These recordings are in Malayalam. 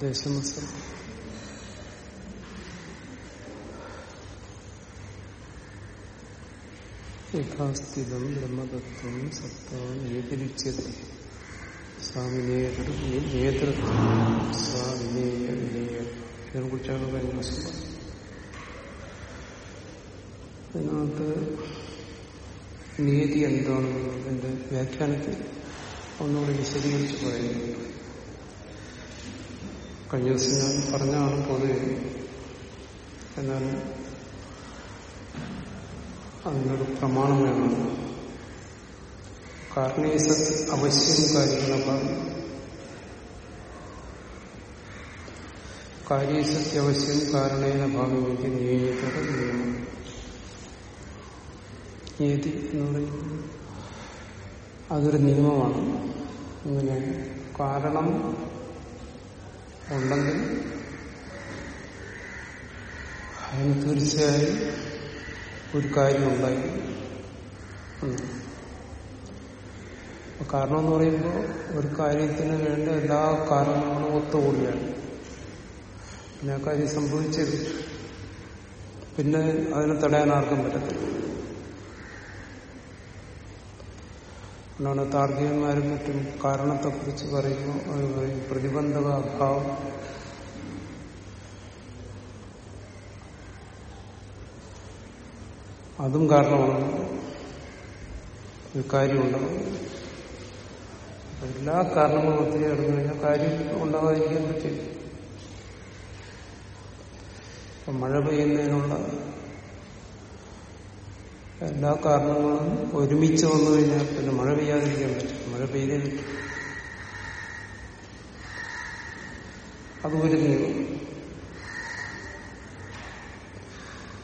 ദശമസം യഥാസ്ഥിതം ബ്രഹ്മതത്വം സത്വം ഏതിരിച്ചത്? സ്വാമിനേതൃ നേതൃത്വം. സ്വാമിനേയ വിനേയ ഇതിനെ കുറിച്ചാണ് കഴിഞ്ഞ ദിവസം അതിനകത്ത് നീതി എന്താണെന്നുള്ളതിന്റെ വ്യാഖ്യാനത്തിൽ ഒന്നുകൂടി വിശദീകരിച്ച് പറയുന്നു. കഴിഞ്ഞ ദിവസം ഞാൻ പറഞ്ഞാണ് പൊതുവെ എന്നാൽ അതിനൊരു പ്രമാണം വേണം. കാരണീസ അവശ്യം കാര്യങ്ങളെ കാര്യസത്യവശ്യം കാരണേന ഭാവിക്ക് നിയമിച്ചത് നിയമം നീതി എന്ന് പറയുന്നത് അതൊരു നിയമമാണ്. ഇങ്ങനെ കാരണം ഉണ്ടെങ്കിൽ അതിന് തീർച്ചയായും ഒരു കാര്യം ഉണ്ടായി കാരണം എന്ന് പറയുമ്പോൾ ഒരു കാര്യത്തിന് വേണ്ട എല്ലാ കാരണങ്ങളും ഒത്തുകൂടിയാണ്. പിന്നെ ആ കാര്യം സംഭവിച്ചത്. പിന്നെ അതിനെ തടയാൻ ആർക്കും പറ്റത്തില്ല. അതുകൊണ്ടാണ് താർക്കികന്മാരും മറ്റും കാരണത്തെക്കുറിച്ച് പറയുമ്പോൾ അവർ പറയും പ്രതിബന്ധക അഭാവം അതും കാരണമാണ് ഒരു കാര്യമുണ്ടാകും എല്ലാ കാരണങ്ങളും ഒത്തിരി നടന്നു കഴിഞ്ഞാൽ കാര്യം ഉണ്ടാകാതിരിക്കാൻ പറ്റില്ല. മഴ പെയ്യുന്നതിനുള്ള എല്ലാ കാരണങ്ങളും ഒരുമിച്ച് വന്നു കഴിഞ്ഞാൽ പിന്നെ മഴ പെയ്യാതിരിക്കാൻ പറ്റും. മഴ പെയ്തേ പറ്റും അത് ഒരു നിയമം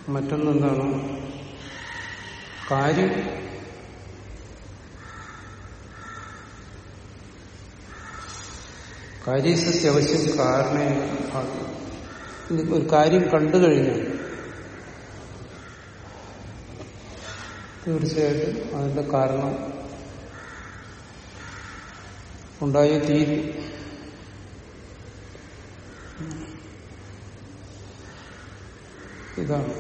മറ്റൊന്നെന്താണ്? കാര്യം കാര്യസത്യ അവശ്യം കാരണ ഒരു കാര്യം കണ്ടു കഴിഞ്ഞാൽ തീർച്ചയായിട്ടും അതിന്റെ കാരണം ഉണ്ടായ തീരും ഇതാണ്.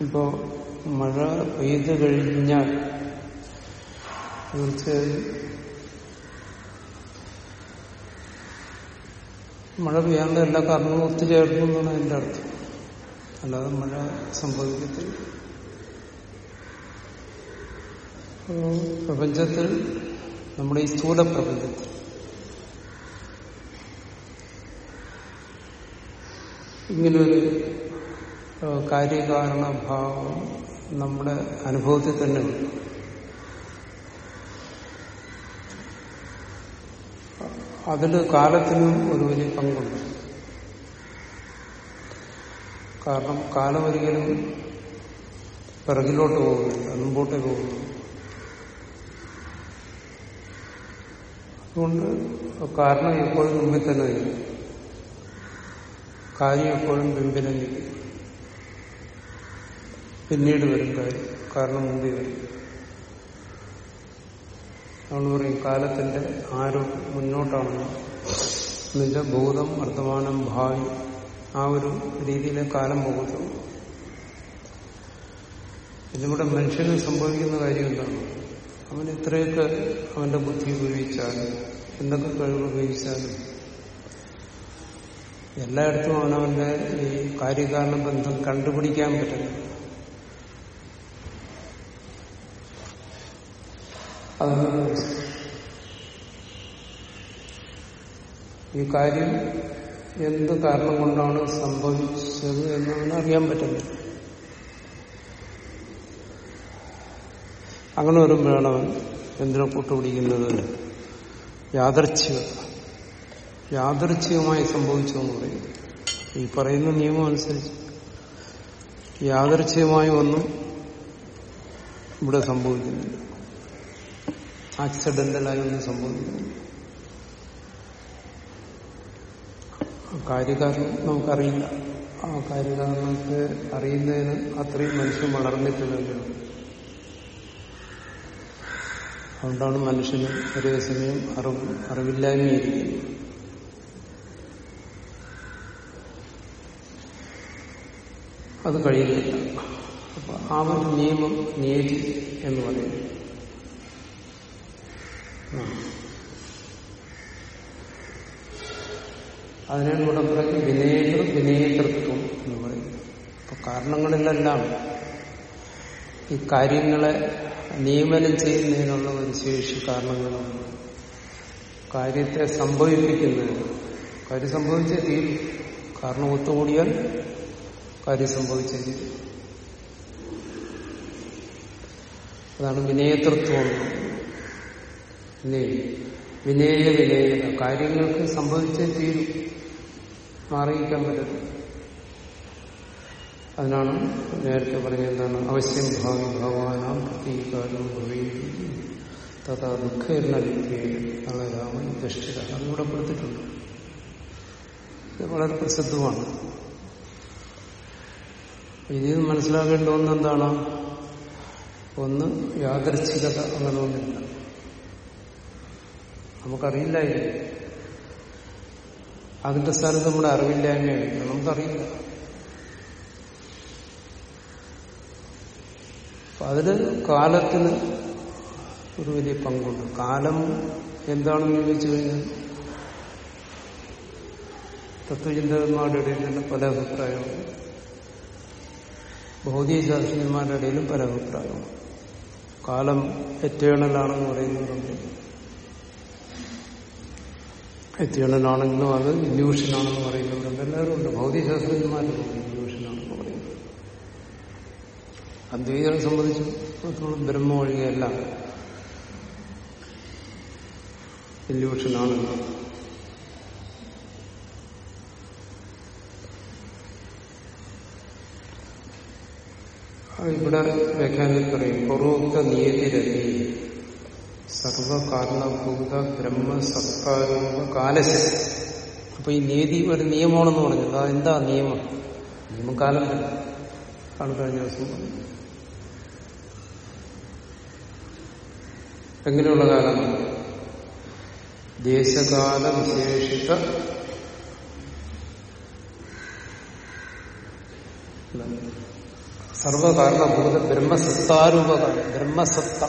ഇപ്പോ മഴ പെയ്തു കഴിഞ്ഞാൽ തീർച്ചയായും മഴ പെയ്യാണ്ട് എല്ലാ കാരണങ്ങളും ഒത്തുചേർന്നു എന്നാണ് അതിന്റെ അർത്ഥം. അല്ലാതെ മഴ സംഭവിക്കത്തില്ല. പ്രപഞ്ചത്തിൽ നമ്മുടെ ഈ സ്ഥൂല പ്രപഞ്ചത്തിൽ. ഇങ്ങനൊരു കാര്യകാരണഭാവം നമ്മുടെ അനുഭവത്തിൽ തന്നെ ഉണ്ട്. അതിൽ കാലത്തിനും ഒരു വലിയ പങ്കുണ്ട്. കാരണം കാലം ഒരിക്കലും പിറകിലോട്ട് പോകുന്നില്ല മുമ്പോട്ടേ പോകുന്നു അതുകൊണ്ട് കാരണം എപ്പോഴും മുമ്പിൽ തന്നെ നിൽക്കും കാര്യം എപ്പോഴും പിമ്പിലെ നിൽക്കും. പിന്നീട് വരും കാര്യം. കാരണം മുമ്പിൽ വരും. നമ്മൾ പറയും കാലത്തിന്റെ ആരോ മുന്നോട്ടാണെന്ന് എന്നുവെച്ചാൽ ഭൂതം വർത്തമാനം ഭാവി ആ ഒരു രീതിയിലെ കാലം പോകുന്നു. ഇതിലൂടെ മനുഷ്യന് സംഭവിക്കുന്ന കാര്യം എന്താണ്? അവൻ എത്രയൊക്കെ അവന്റെ ബുദ്ധി ഉപയോഗിച്ചാലും എന്തൊക്കെ കഴിവ് ഉപയോഗിച്ചാലും. എല്ലായിടത്തും അവനവന്റെ ഈ കാര്യകാരണ ബന്ധം കണ്ടുപിടിക്കാൻ പറ്റില്ല. അതാണ് ഈ കാര്യം എന്ത് കാരണം കൊണ്ടാണ് സംഭവിച്ചത് എന്നവന് അറിയാൻ പറ്റില്ല. അങ്ങനെ വരുമ്പോഴാണ് അവൻ എന്തിനെ കൂട്ടുപിടിക്കുന്നത്? യാദർച്ഛ്യ യാദർച്ഛികമായി സംഭവിച്ചു എന്ന് പറയുന്നു ഈ പറയുന്ന നിയമം അനുസരിച്ച് യാദർച്ഛികമായി ഒന്നും ഇവിടെ സംഭവിക്കുന്നില്ല. ആക്സിഡന്റലായി ഒന്നും സംഭവിക്കുന്നില്ല. കാര്യകാരണം നമുക്കറിയില്ല. ആ കാര്യകാരണത്തെ അറിയുന്നതിന് അത്രയും മനുഷ്യൻ വളർന്നിട്ടില്ലല്ലോ അതുകൊണ്ടാണ് മനുഷ്യന് ഒരേ സമയം അറിവ് അറിവില്ലായ്മയിരിക്കുന്നത് അത് കഴിയുന്നില്ല അപ്പൊ ആ ഒരു നിയമം നീതി എന്ന് പറയുന്നു. അതിനാണ് ഇവിടെ പറയുന്നത് വിനേതൃ വിനേതൃത്വം എന്ന് പറയുന്നത് അപ്പൊ കാരണങ്ങളിലെല്ലാം ഈ കാര്യങ്ങളെ നിയമനം ചെയ്യുന്നതിനുള്ള ഒരു ശേഷി കാരണങ്ങളാണ് കാര്യത്തെ സംഭവിപ്പിക്കുന്നതിന്. കാര്യം സംഭവിച്ചേ തീരും കാരണം ഒത്തുകൂടിയാൽ കാര്യം സംഭവിച്ചേ തീരും അതാണ് വിനയതൃത്വം. വിനയ വിനയ കാര്യങ്ങൾക്ക് സംഭവിച്ചേ തീരും മാറിയിക്കാൻ പറ്റും അതിനാണ് നേരത്തെ പറഞ്ഞ എന്താണ്? അവശ്യം ഭാവി ഭഗവാനാം പ്രതീകാരം തഥാ എന്ന നാളെ രാമൻ ദഷ്ടിത കൊടുത്തിട്ടുണ്ട്. ഇത് വളരെ പ്രസിദ്ധമാണ്. ഇതിൽ മനസ്സിലാക്കേണ്ട ഒന്ന് എന്താണ്? ഒന്ന് യാദർച്ഛികത അങ്ങനെ ഒന്നില്ല നമുക്കറിയില്ലായിരുന്നു അതിന്റെ സ്ഥാനത്ത് നമ്മുടെ അറിവില്ലായ്മയാണ് നമുക്കറിയില്ല. അപ്പൊ അതിന് കാലത്തിന് ഒരു വലിയ പങ്കുണ്ട്. കാലം എന്താണെന്ന് ചോദിച്ചു കഴിഞ്ഞാൽ തത്വചിന്തകന്മാരുടെ ഇടയിൽ തന്നെ പല അഭിപ്രായവും ഭൗതിക ശാസ്ത്രജ്ഞന്മാരുടെ ഇടയിലും പല അഭിപ്രായവും കാലം എറ്റേണലാണെന്ന് പറയുന്നവരുണ്ട് എറ്റേണലാണെങ്കിലും അത് ഇല്യൂഷനാണെന്ന് പറയുന്നവരുണ്ട് എല്ലാവരും ഉണ്ട്. ഭൗതിക ശാസ്ത്രജ്ഞന്മാരുണ്ട് ഇല്യൂഷനാണെന്ന് പറയുന്നത് അദ്വൈതങ്ങളെ സംബന്ധിച്ചിടത്തോളം ബ്രഹ്മ ഒഴികെയല്ല ഇല്യൂഷനാണ് ഇവിടെ വ്യാഖ്യാനത്തിൽ പറയും പൂർവോക്ത നിയതിരതി സർവകാരണഭൂത ബ്രഹ്മ സത്താരൂപ കാലശക്തി അപ്പൊ ഈ നീതി ഒരു നിയമമാണെന്ന് പറഞ്ഞത് അതെന്താ നിയമം? നിയമം കാലം ആണ് കഴിഞ്ഞ ദിവസം പറഞ്ഞത്. എങ്ങനെയുള്ള കാലം ദേശകാല വിശേഷിത സർവകാരണഭൂത ബ്രഹ്മസത്താരൂപകാലം ബ്രഹ്മസത്ത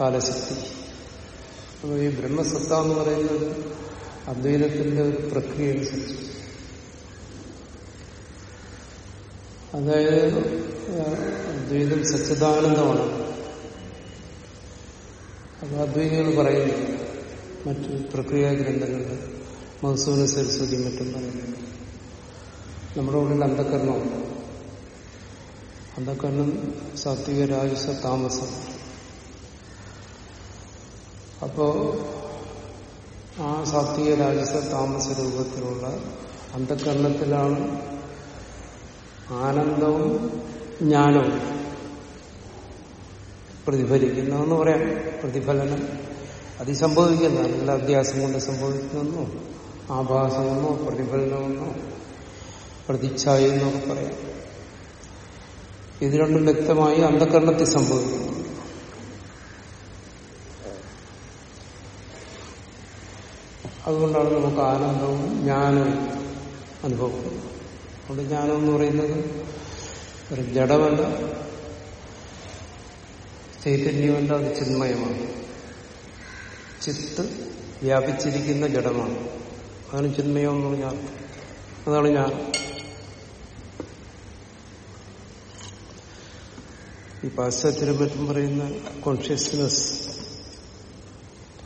കാലശക്തി അപ്പോൾ ഈ ബ്രഹ്മസത്ത എന്ന് പറയുന്നത് അദ്വൈതത്തിന്റെ ഒരു പ്രക്രിയ അനുസരിച്ച്. അതായത് അദ്വൈതം സച്ചിദാനന്ദമാണ്. അത് അദ്വൈതികൾ പറയുന്നു. മറ്റു പ്രക്രിയ ഗ്രന്ഥങ്ങളിൽ മധുസൂന സരസ്വതി മറ്റും പറയുന്നു. നമ്മുടെ ഉള്ളിൽ അന്ധകരണമുണ്ട് അന്ധകരണം സാത്വിക രാജസ താമസം. അപ്പോ ആ സാത്വിക രാജസ താമസ രൂപത്തിലുള്ള അന്ധകരണത്തിലാണ് ആനന്ദവും ജ്ഞാനവും പ്രതിഫലിക്കുന്നതെന്ന് പറയാം. പ്രതിഫലനം അത് സംഭവിക്കുന്ന നല്ല അഭ്യാസം കൊണ്ട് സംഭവിക്കുന്നു ആഭാസമെന്നോ പ്രതിഫലനമെന്നോ പ്രതിച്ഛായ എന്നൊക്കെ പറയാം. ഇത് രണ്ടും വ്യക്തമായി അന്ധകരണത്തിൽ സംഭവിക്കുന്നു. അതുകൊണ്ടാണ് നമുക്ക് ആനന്ദവും ജ്ഞാനവും അനുഭവപ്പെടുന്നത്. അതുകൊണ്ട് ജ്ഞാനം എന്ന് പറയുന്നത് ഒരു ജഡമല്ല ചൈതന്യമല്ല അത് ചിന്മയമാണ് ചിത്ത് വ്യാപിച്ചിരിക്കുന്ന ജഡമാണ്. അതാണ് ചിന്മയം എന്ന് പറഞ്ഞാൽ അതാണ് ഞാൻ. ഈ പാശ്ചാത്യരെ പറ്റും പറയുന്ന കോൺഷ്യസ്നസ്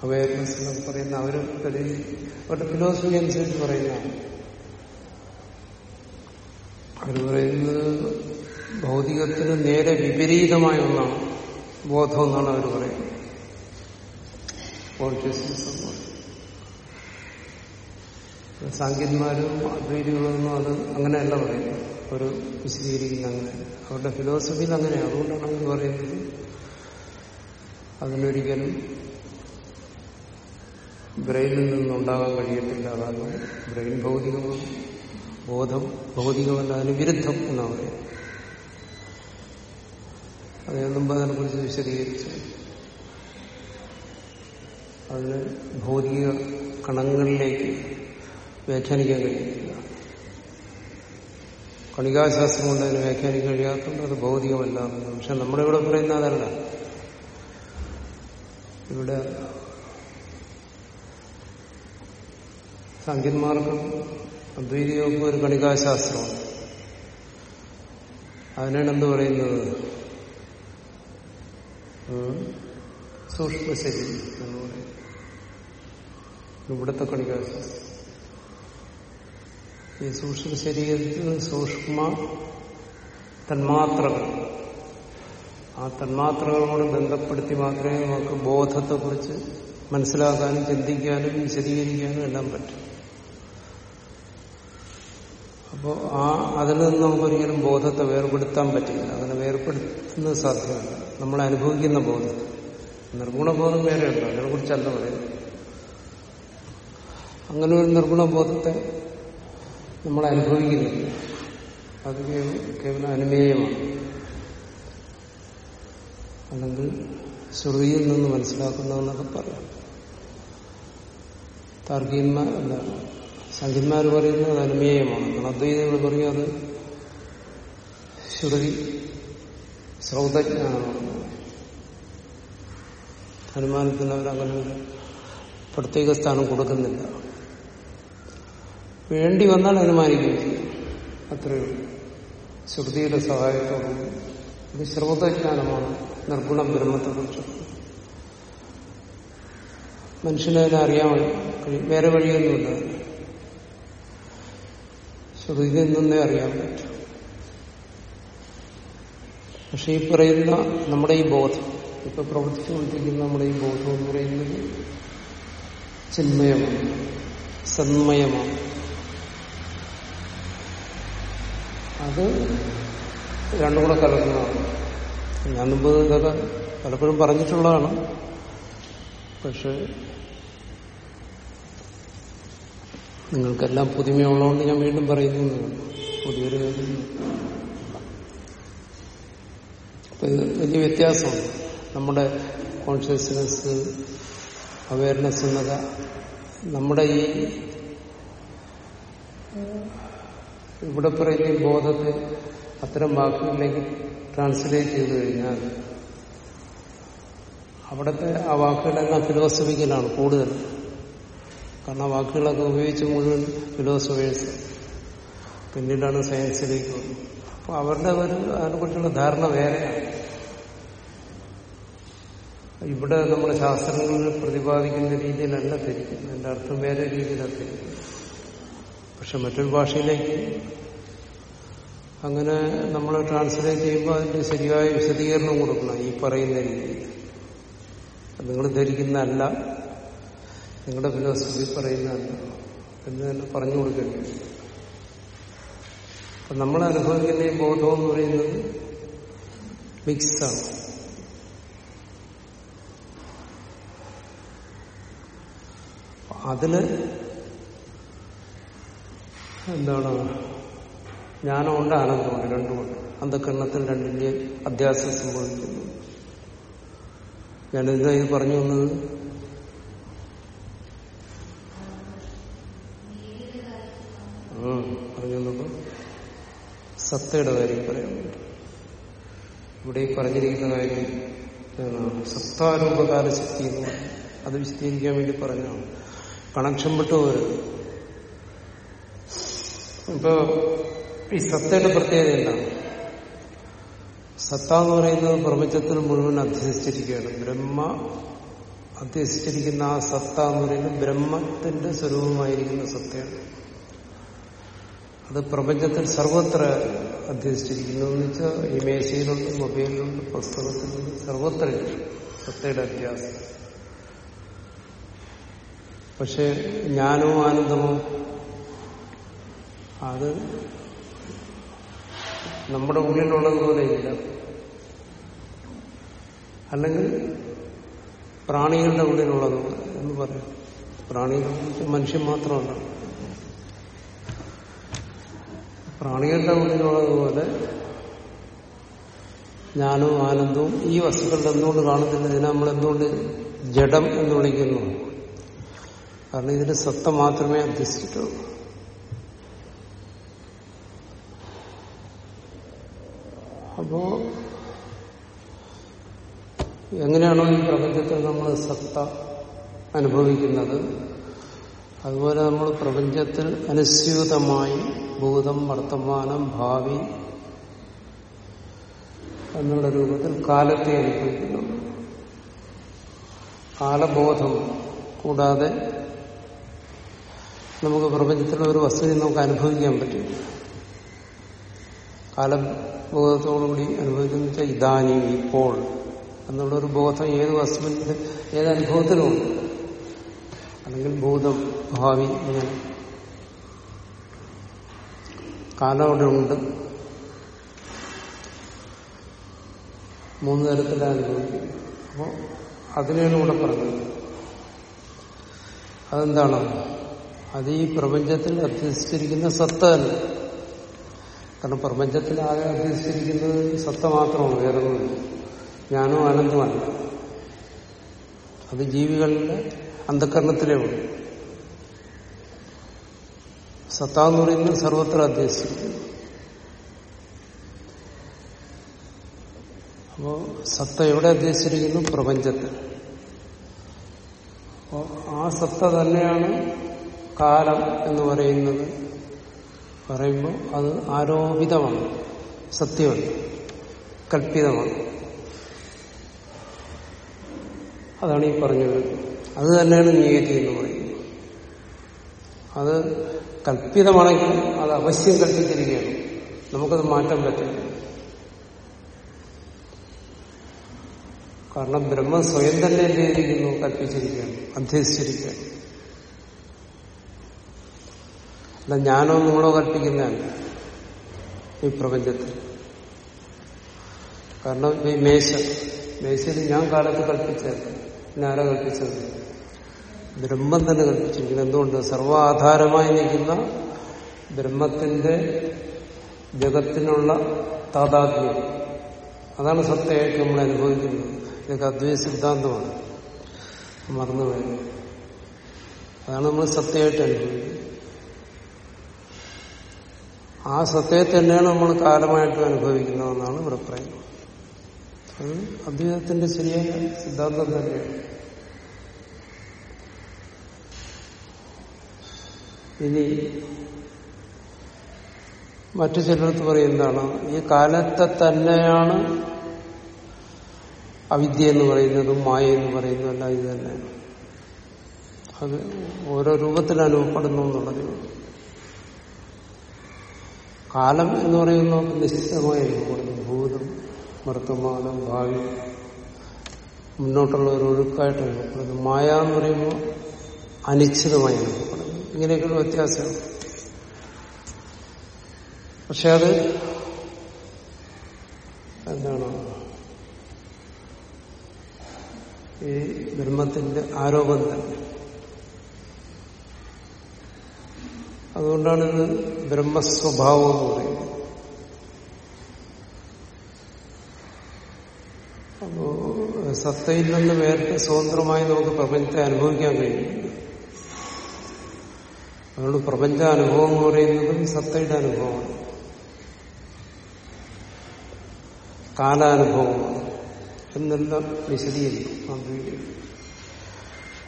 അവയർനെസ് എന്നൊക്കെ പറയുന്ന അവർ അവരുടെ ഫിലോസഫി അനുസരിച്ച് പറയുന്ന അവർ പറയുന്നത് ഭൗതികത്തിന് നേരെ വിപരീതമായ ഒന്നാണ്. ബോധം എന്നാണ് അവർ പറയുന്നത്. കോൺഷ്യസ്നെസ് സാങ്കേതികന്മാരും അദ്വൈതികളൊന്നും അത് അങ്ങനെയല്ല പറയുന്നത്. ഒരു വിശദീകരിക്കുന്ന അങ്ങനെ. അവരുടെ ഫിലോസഫിയിൽ അങ്ങനെയാണ് അതുകൊണ്ടാണ് അവർ പറയുന്നത്. അതിനൊരിക്കലും ബ്രെയിനിൽ നിന്നുണ്ടാകാൻ കഴിയത്തില്ല. കാരണം ബ്രെയിൻ ഭൗതികമാണ് ബോധം ഭൗതികമല്ല അതിന് വിരുദ്ധം എന്നാണ് പറയുന്നത്. അത് ഞാൻ മുമ്പ് അതിനെക്കുറിച്ച് വിശദീകരിച്ചു. അതിന് ഭൗതിക കണങ്ങളിലേക്ക് വ്യാഖ്യാനിക്കാൻ കഴിയില്ല കണികാശാസ്ത്രം കൊണ്ട് അതിന് വ്യാഖ്യാനിക്കാൻ കഴിയാത്തതുകൊണ്ട് അത് ഭൗതികമല്ല പക്ഷെ നമ്മുടെ ഇവിടെ പറയുന്ന അതല്ല. ഇവിടെ സംഖ്യന്മാർക്കും അദ്വൈതികൾക്കും ഒരു കണികാശാസ്ത്രമാണ് അതിനാണ് എന്ത് പറയുന്നത്? സൂക്ഷ്മ ശരീരം എന്ന് പറയും ഇവിടുത്തെ കണികാശാസ്ത്രം ഈ സൂക്ഷ്മ ശരീരത്തിൽ സൂക്ഷ്മ തന്മാത്രകൾ. ആ തന്മാത്രകളോട് ബന്ധപ്പെടുത്തി മാത്രമേ നമുക്ക് ബോധത്തെക്കുറിച്ച് മനസ്സിലാക്കാനും ചിന്തിക്കാനും വിശദീകരിക്കാനും എല്ലാം പറ്റും. അപ്പോൾ ആ അതിൽ നിന്ന് നമുക്കൊരിക്കലും ബോധത്തെ വേർപെടുത്താൻ പറ്റില്ല. അങ്ങനെ വേർപെടുത്തുന്നത് സാധ്യമല്ല. നമ്മൾ അനുഭവിക്കുന്ന ബോധം. നിർഗുണബോധം അതിനെ കുറിച്ചല്ല പറയുന്നത്. അങ്ങനെ ഒരു നിർഗുണബോധത്തെ നമ്മൾ അനുഭവിക്കുന്നില്ല അത് കേവലം അനുമേയമാണ്. അല്ലെങ്കിൽ ശ്രുതിയിൽ നിന്ന് മനസ്സിലാക്കുന്നതെന്നൊക്കെ പറയാം. താർക്കികന്മാർ അല്ല സംഖ്യന്മാർ പറയുന്നത് അത് അനുമേയമാണ്. അദ്വൈതകൾ പറയും അത് ശ്രുതി ശ്രൗതജ്ഞാനമാണ് അനുമാനിക്കുന്നവരങ്ങനെ ഒരു പ്രത്യേക സ്ഥാനം കൊടുക്കുന്നില്ല. വേണ്ടി വന്നാൽ അനുമാനിക്കുകയും ചെയ്യും അത്രയേ ശ്രുതിയുടെ സഹായത്തോടുകൂടി ഇത് ശ്രൗതജ്ഞാനമാണ്. നിർഗുണ ബ്രഹ്മത്തെക്കുറിച്ച്. മനുഷ്യനെ അതിനെ അറിയാൻ വേറെ വഴിയൊന്നുമില്ല. ശ്രുതിയിൽ നിന്നേ അറിയാൻ പറ്റും. പക്ഷെ ഈ പറയുന്ന നമ്മുടെ ഈ ബോധം ഇപ്പൊ പ്രവർത്തിച്ചുകൊണ്ടിരിക്കുന്ന നമ്മുടെ ഈ ബോധം എന്ന് പറയുന്നത് ചിന്മയമാണ് സന്മയമാണ്. അത് രണ്ടും കൂടെ കലർന്നതാണ്. ഞാൻ മുമ്പ് ഇതൊക്കെ പലപ്പോഴും പറഞ്ഞിട്ടുള്ളതാണ്. പക്ഷെ നിങ്ങൾക്കെല്ലാം പുതുമയുള്ളതുകൊണ്ട് ഞാൻ വീണ്ടും പറയുന്നു പുതിയൊരു ഇത് വലിയ വ്യത്യാസമാണ് നമ്മുടെ കോൺഷ്യസ്നെസ് അവയർനെസ് എന്നത നമ്മുടെ ഈ ഇവിടെ പറയുന്ന ബോധത്തെ അത്തരം വാക്കുകളിലേക്ക് ട്രാൻസ്ലേറ്റ് ചെയ്തു കഴിഞ്ഞാൽ അവിടുത്തെ ആ വാക്കുകളെല്ലാം ഫിലോസഫിക്കലാണ് കൂടുതൽ. കാരണം ആ വാക്കുകളൊക്കെ ഉപയോഗിച്ച് മുഴുവൻ ഫിലോസഫേഴ്സ് പിന്നീടാണ് സയൻസിലേക്ക് അപ്പോൾ അവരുടെ ഒരു അതിനെക്കുറിച്ചുള്ള ധാരണ വേറെയാണ്. ഇവിടെ നമ്മുടെ ശാസ്ത്രങ്ങളിൽ പ്രതിപാദിക്കുന്ന രീതിയിലല്ല തിരിക്കുന്നത്. എന്റെ അർത്ഥം വേറെ രീതിയിലാണ് തിരിക്കുന്നത്. പക്ഷെ മറ്റൊരു ഭാഷയിലേക്ക് അങ്ങനെ നമ്മൾ ട്രാൻസ്ലേറ്റ് ചെയ്യുമ്പോൾ അതിന് ശരിയായ വിശദീകരണം കൊടുക്കണം ഈ പറയുന്ന രീതിയിൽ. നിങ്ങൾ ധരിക്കുന്നതല്ല നിങ്ങളുടെ ഫിലോസഫി പറയുന്നതല്ല എന്ന് തന്നെ പറഞ്ഞു കൊടുക്കേണ്ടി അപ്പൊ നമ്മൾ അനുഭവിക്കുന്ന ഈ ബോധം എന്ന് പറയുന്നത് മിക്സാണ് അതിൽ എന്താണ് ജ്ഞാനമുണ്ട് ആനന്ദമുണ്ട് രണ്ടുമുണ്ട് അന്ധകരണത്തിൽ രണ്ടിന്റെ അധ്യാസം സംഭവിക്കുന്നു. ഞാനിത് ഇത് പറഞ്ഞു വന്നത്. പറഞ്ഞു വന്നപ്പോ സത്തയുടെ കാര്യം പറയാൻ ഇവിടെ ഈ പറഞ്ഞിരിക്കുന്ന കാര്യം സത്താരൂപകാല ശക്തി അത് വിശദീകരിക്കാൻ വേണ്ടി പറഞ്ഞാണ് കണക്ഷൻ വിട്ടു പോരുത് ഇപ്പൊ ഈ സത്തയുടെ പ്രത്യേകത എന്താണ്? സത്ത എന്ന് പറയുന്നത് പ്രപഞ്ചത്തിൽ മുഴുവൻ അധ്യസിച്ചിരിക്കുകയാണ് ബ്രഹ്മ അധ്യസിച്ചിരിക്കുന്ന ആ സത്ത എന്ന് പറയുന്നത് ബ്രഹ്മത്തിന്റെ സ്വരൂപമായിരിക്കുന്ന സത്തയാണ്. അത് പ്രപഞ്ചത്തിൽ സർവത്ര അധ്യസിച്ചിരിക്കുന്നു എന്ന് വെച്ചാൽ ഈ മേശയിലുണ്ട് മൊബൈലിലുണ്ട് പുസ്തകത്തിലുണ്ട് സർവത്ര സത്തയുടെ അധ്യാസം പക്ഷെ ജ്ഞാനവും ആനന്ദമോ അത് നമ്മുടെ ഉള്ളിലുള്ളതുപോലെ ഇല്ല. അല്ലെങ്കിൽ പ്രാണികളുടെ ഉള്ളിലുള്ളത് എന്ന് പറയാം. പ്രാണികൾ മനുഷ്യൻ മാത്രമല്ല. പ്രാണികളുടെ ഉള്ളിലുള്ളതുപോലെ ജ്ഞാനവും ആനന്ദവും ഈ വസ്തുക്കളുടെ എന്തുകൊണ്ട് കാണുന്നില്ല? ഇതിനെ നമ്മൾ എന്തുകൊണ്ട് ജഡം എന്ന് വിളിക്കുന്നു? കാരണം ഇതിന് സത്ത മാത്രമേ അധ്യസിച്ചിട്ടുള്ളൂ അപ്പോ എങ്ങനെയാണോ ഈ പ്രപഞ്ചത്തിൽ നമ്മൾ സത്ത അനുഭവിക്കുന്നത്? അതുപോലെ നമ്മൾ പ്രപഞ്ചത്തിൽ അനുസ്യൂതമായി ഭൂതം വർത്തമാനം ഭാവി എന്നുള്ള രൂപത്തിൽ കാലത്തെ അനുഭവിക്കുന്നു കാലബോധം കൂടാതെ നമുക്ക് പ്രപഞ്ചത്തിലെ ഒരു വസ്തുവിനെ നമുക്ക് അനുഭവിക്കാൻ പറ്റും. കാലബോധത്തോടുകൂടി അനുഭവിക്കുന്ന വെച്ചാൽ ഇതാനി ഇപ്പോൾ എന്നുള്ള ഒരു ബോധം ഏത് വസ്തുവിന്റെ ഏത് അനുഭവത്തിലുമുണ്ട്. അല്ലെങ്കിൽ ഭൂതം ഭാവി അങ്ങനെ കാലം അവിടെ ഉണ്ട്. മൂന്ന് തരത്തിലാണ് അനുഭവിക്കുന്നത്. അപ്പോൾ അതിനെയാണ് ഇവിടെ പറഞ്ഞത്. അതെന്താണ്? അത് ഈ പ്രപഞ്ചത്തിൽ അധ്യസിച്ചിരിക്കുന്ന സത്ത തന്നെ കാരണം പ്രപഞ്ചത്തിൽ ആകെ അധ്യസിച്ചിരിക്കുന്നത് സത്ത മാത്രമാണ് വേറെ ജ്ഞാനവും ആനന്ദമല്ല അത് ജീവികളുടെ അന്ധകരണത്തിലേ ഉള്ളൂ. സത്ത എന്ന് പറയുന്നത് സർവത്ര അധ്യസിച്ചിരിക്കുന്നു അപ്പോ സത്ത എവിടെ അധ്യസിച്ചിരിക്കുന്നു പ്രപഞ്ചത്തിൽ. അപ്പോ ആ സത്ത തന്നെയാണ് കാലം എന്ന് പറയുന്നത് പറയുമ്പോൾ അത് ആരോപിതമാണ്. സത്യമല്ല കൽപ്പിതമാണ്. അതാണ് ഈ പറഞ്ഞത്. അത് തന്നെയാണ് നിയതി എന്ന് പറയുന്നത്. അത് കല്പിതമാണെങ്കിൽ അത് അവശ്യം കൽപ്പിച്ചിരിക്കുകയാണ്. നമുക്കത് മാറ്റാൻ പറ്റില്ല. കാരണം ബ്രഹ്മം സ്വയം തന്നെ എന്ത് ചെയ്തിരിക്കുന്നു? കൽപ്പിച്ചിരിക്കുകയാണ്. അധ്യസിച്ചിരിക്കുകയാണ്. അല്ല ഞാനോ നിങ്ങളോ കൽപ്പിക്കുന്നതല്ല ഈ പ്രപഞ്ചത്തിൽ. കാരണം ഈ മേശ മേശയിൽ ഞാൻ കാലത്ത് കൽപ്പിച്ചതല്ല. പിന്നെ ആരാ കൽപ്പിച്ചത്? ബ്രഹ്മം തന്നെ കൽപ്പിച്ചിരിക്കുന്നത് എന്തുകൊണ്ട്? സർവാധാരമായി നിൽക്കുന്ന ബ്രഹ്മത്തിന്റെ ജഗത്തിനുള്ള താതാത്മ്യം. അതാണ് സത്യമായിട്ട് നമ്മൾ അനുഭവിക്കുന്നത്. ഇതൊക്കെ അദ്വൈത സിദ്ധാന്തമാണ്. മറന്നുപോയി. അതാണ് നമ്മൾ സത്യമായിട്ട് അനുഭവിക്കുന്നത്. ആ സത്യത്തെ തന്നെയാണ് നമ്മൾ കാലമായിട്ട് അനുഭവിക്കുന്നതെന്നാണ് ഇവിടെ പറയുന്നത്. അത് അദ്വൈതത്തിന്റെ ശരിയായ സിദ്ധാന്തം തന്നെയാണ്. ഇനി മറ്റു ചിലർക്ക് പറയുന്നതാണ് ഈ കാലത്തെ തന്നെയാണ് അവിദ്യ എന്ന് പറയുന്നതും മായ എന്ന് പറയുന്നതും എല്ലാം ഇത് തന്നെയാണ്. അത് ഓരോ രൂപത്തിൽ അനുഭവപ്പെടുന്നു എന്നുള്ളത് കാലം എന്ന് പറയുന്നത് നിശ്ചിതമായി അനുഭവപ്പെടുന്നു ഭൂതം വർത്തമാനം ഭാവി. മുന്നോട്ടുള്ള ഒരു ഒഴുക്കായിട്ട് അനുഭവപ്പെടുന്നു മായ എന്ന് പറയുമ്പോൾ അനിശ്ചിതമായി അനുഭവപ്പെടുന്നു ഇങ്ങനെയൊക്കെയുള്ള വ്യത്യാസമാണ് പക്ഷെ അത് എന്താണ്? ഈ ബ്രഹ്മത്തിന്റെ ആരോപണം തന്നെ. അതുകൊണ്ടാണ് ഇത് ബ്രഹ്മസ്വഭാവം എന്ന് പറയുന്നത്. അപ്പോ സത്തയിൽ നിന്ന് വേറിട്ട് സ്വതന്ത്രമായി നമുക്ക് പ്രപഞ്ചത്തെ അനുഭവിക്കാൻ കഴിയും. അതുകൊണ്ട് പ്രപഞ്ച അനുഭവം എന്ന് പറയുന്നതും സത്തയുടെ അനുഭവമാണ്. കാലാനുഭവമാണ്. എന്നെല്ലാം വിശദീകരിക്കും. അദ്വൈതം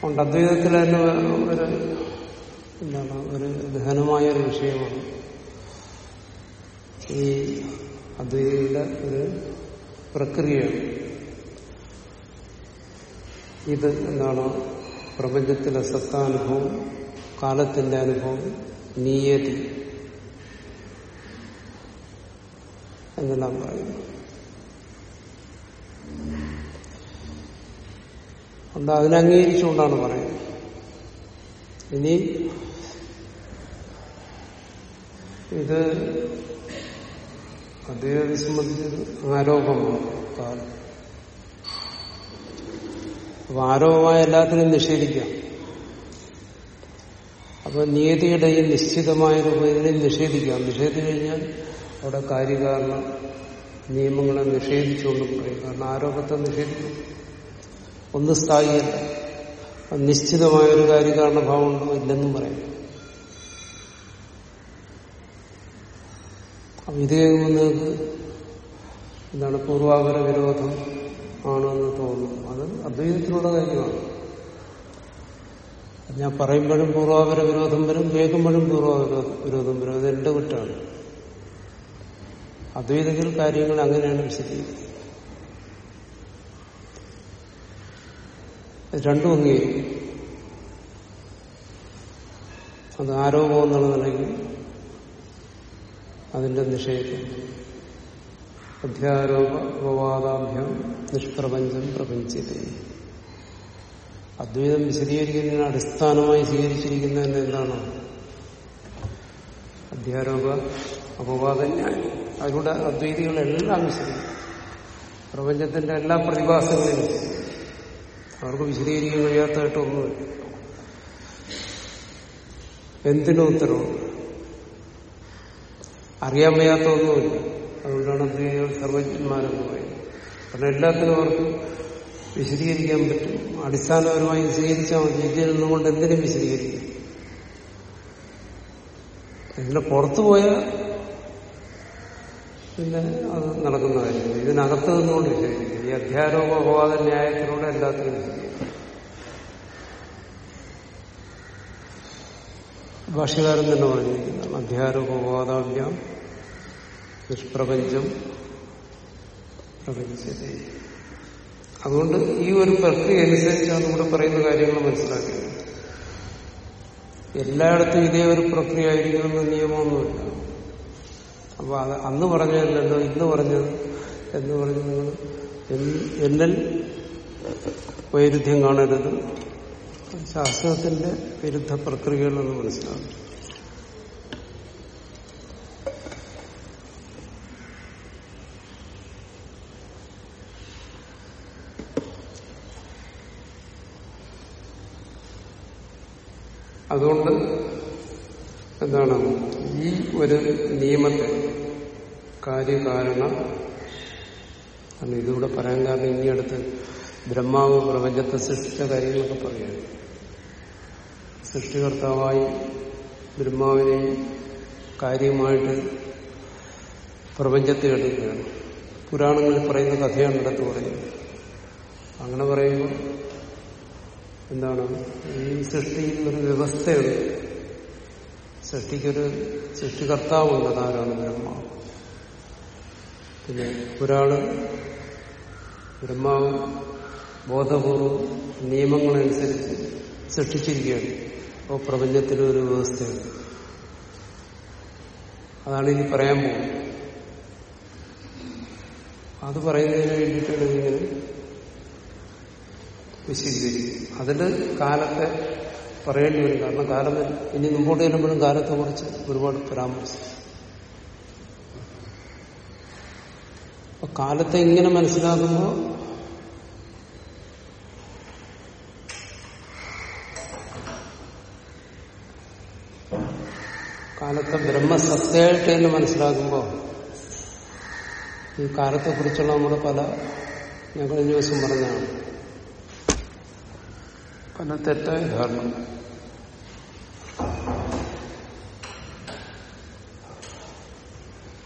അതുകൊണ്ട് അദ്വൈതത്തിൽ തന്നെ ഒരു എന്താണ് ഒരു ഗഹനമായ ഒരു വിഷയമാണ്. ഈ അദ്വൈതയുടെ ഒരു പ്രക്രിയയാണ്. ഇത് എന്താണ് പ്രപഞ്ചത്തിലെ സത്താനുഭവം കാലത്തിന്റെ അനുഭവം നീയതി എന്നെല്ലാം പറയുന്നു. അതുകൊണ്ട് പറയുന്നത്. ഇനി ഇത് അദ്ദേഹത്തെ സംബന്ധിച്ചൊരു ആരോപമാണ് അപ്പൊ ആരോപമായ എല്ലാത്തിനും നിഷേധിക്കാം അപ്പൊ നിയതിയുടെ ഈ നിശ്ചിതമായ രൂപത്തിനെ നിഷേധിക്കാം നിഷേധിച്ചു കഴിഞ്ഞാൽ അവിടെ കാര്യകാരണ നിയമങ്ങളെ നിഷേധിച്ചുകൊണ്ട് പറയും. കാരണം ആരോപത്തെ നിഷേധിക്കും. ഒന്ന് സ്ഥായിയല്ല. അത് നിശ്ചിതമായ ഒരു കാര്യകാരണഭാവമുണ്ടോ ഇല്ലെന്നും പറയാം. അപ്പൊ ഇത് കേൾക്കുമ്പോൾ നിങ്ങൾക്ക് എന്താണ് പൂർവാപര വിരോധം ആണെന്ന് തോന്നുന്നു. അത് അദ്വൈതത്തിലുള്ള കാര്യമാണ്. ഞാൻ പറയുമ്പോഴും പൂർവാപര വിരോധം വരും കേൾക്കുമ്പോഴും പൂർവാപര വിരോധം വരും. അത് എന്റെ കുറ്റാണ് അദ്വൈതത്തിൽ കാര്യങ്ങൾ അങ്ങനെയാണ് വിശദീകരിക്കുന്നത്. രണ്ടും അംഗീകരിക്കും അത് ആരോപം എന്നുള്ള നിലയ്ക്ക് അതിന്റെ നിഷേധം. അധ്യാരോപ ഉപവാദാഭ്യം നിഷ്പ്രപഞ്ചം പ്രപഞ്ചത. അദ്വൈതം വിശദീകരിക്കുന്നതിന് അടിസ്ഥാനമായി സ്വീകരിച്ചിരിക്കുന്നതിന് എന്താണ്? അധ്യാരോപ അപവാദന്യായം അതിലൂടെ അദ്വൈതികളെല്ലാം വിശദീകരിക്കും. പ്രപഞ്ചത്തിന്റെ എല്ലാ പ്രതിഭാസങ്ങളെയും വിശദീകരിക്കും അവർക്ക് വിശദീകരിക്കാൻ കഴിയാത്തതായിട്ടൊന്നുമില്ല എന്തിനു ഉത്തരവ്? അറിയാൻ വയ്യാത്ത ഒന്നുമില്ല. അതുകൊണ്ടാണ് അദ്വൈതികൾ സർവജ്ഞന്മാരെന്ന് പറയുന്നത്. കാരണം എല്ലാത്തിനും അവർക്ക് വിശദീകരിക്കാൻ പറ്റും. അടിസ്ഥാനപരമായി വിശദീകരിച്ചാൽ മതി. ഇതിൽ നിന്നുകൊണ്ട് എന്തിനും വിശദീകരിക്കും? ഇതിന്റെ പുറത്തു പോയാൽ പിന്നെ അത് നടക്കുന്ന കാര്യമില്ല ഇതിനകത്ത് നിന്നുകൊണ്ട് വിശദീകരിക്കും ഈ അധ്യാരോപ അപവാദ ന്യായത്തിലൂടെ എല്ലാത്തിനും ഭാഷകാരൻ തന്നെ പറഞ്ഞിരിക്കുന്നതാണ് അധ്യാരോപവാദാഭ്യാം നിഷ്പ്രപഞ്ചം പ്രപഞ്ചത്തെ. അതുകൊണ്ട് ഈ ഒരു പ്രക്രിയ അനുസരിച്ചാണ് ഇവിടെ പറയുന്ന കാര്യങ്ങൾ മനസ്സിലാക്കിയത് എല്ലായിടത്തും ഇതേ ഒരു പ്രക്രിയ ആയിരിക്കണമെന്ന് നിയമമൊന്നുമില്ല. അപ്പൊ അത് അന്ന് പറഞ്ഞതല്ലോ ഇന്ന് പറഞ്ഞത് എന്ന് പറഞ്ഞ് നിങ്ങൾ എന്നിൽ വൈരുദ്ധ്യം കാണരുത്. ശാസ്ത്രത്തിന്റെ വിരുദ്ധ പ്രക്രിയകളെന്ന് മനസ്സിലാക്കും അതുകൊണ്ട് എന്താണ് ഈ ഒരു നിയമത്തെ കാര്യകാരണ കാരണം ഇതിവിടെ പറയാൻ കാരണം ഇനി അടുത്ത് ബ്രഹ്മാവ് പ്രപഞ്ചത്തെ സൃഷ്ടിച്ച കാര്യങ്ങളൊക്കെ പറയുകയാണ്. സൃഷ്ടികർത്താവായി ബ്രഹ്മാവിനെ കാര്യമായിട്ട് പ്രപഞ്ചത്തെ എടുക്കുകയാണ് പുരാണങ്ങളിൽ പറയുന്ന കഥയാണ് ഇടത്ത് പറയുന്നത്. അങ്ങനെ പറയുമ്പോൾ എന്താണ്? ഈ സൃഷ്ടിയിൽ ഒരു വ്യവസ്ഥയുണ്ട്. സൃഷ്ടിക്കൊരു സൃഷ്ടികർത്താവുണ്ട് അതാരാണ് ബ്രഹ്മാവ് പിന്നെ ഒരാൾ ബ്രഹ്മാവ് ബോധപൂർവം നിയമങ്ങളനുസരിച്ച് സൃഷ്ടിച്ചിരിക്കുകയാണ്. അപ്പോൾ പ്രപഞ്ചത്തിന് ഒരു വ്യവസ്ഥയുണ്ട് അതാണ് ഇനി പറയാൻ പോകുന്നത്. അത് പറയുന്നതിന് വേണ്ടിയിട്ടാണ് ഇങ്ങനെ വിശദീകരിക്കും അതിൽ കാലത്തെ പറയേണ്ടി വരും. കാരണം കാലം ഇനി മുമ്പോട്ട് ചെല്ലുമ്പോഴും കാലത്തെ കുറിച്ച് ഒരുപാട് പരാമർശം. അപ്പൊ കാലത്തെ ഇങ്ങനെ മനസ്സിലാക്കുമ്പോൾ കാലത്തെ ബ്രഹ്മസത്തയായിട്ട് തന്നെ മനസ്സിലാക്കുമ്പോൾ ഈ കാലത്തെക്കുറിച്ചുള്ള നമ്മുടെ പല ഞങ്ങൾ ദിവസം പറഞ്ഞതാണ്. പല തെറ്റായ ധാരണ.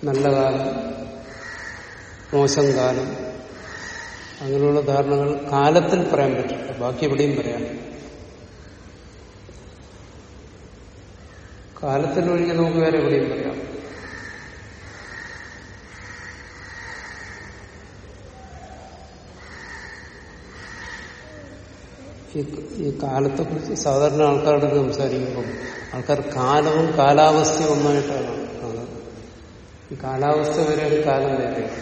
നല്ല കാലം മോശം കാലം അങ്ങനെയുള്ള ധാരണകൾ കാലത്തിൽ പറയാൻ പറ്റില്ല. ബാക്കി എവിടെയും പറയാം കാലത്തിൽ ഒഴികെ നമുക്ക് വേറെ എവിടെയും പറയാം. ഈ കാലത്തെ കാലത്തെക്കുറിച്ച് സാധാരണ ആൾക്കാരുടെ സംസാരിക്കുമ്പം ആൾക്കാർ കാലവും കാലാവസ്ഥയും ഒന്നായിട്ടാണ് ഈ കാലാവസ്ഥ വരെ ഒരു കാലം വരെ.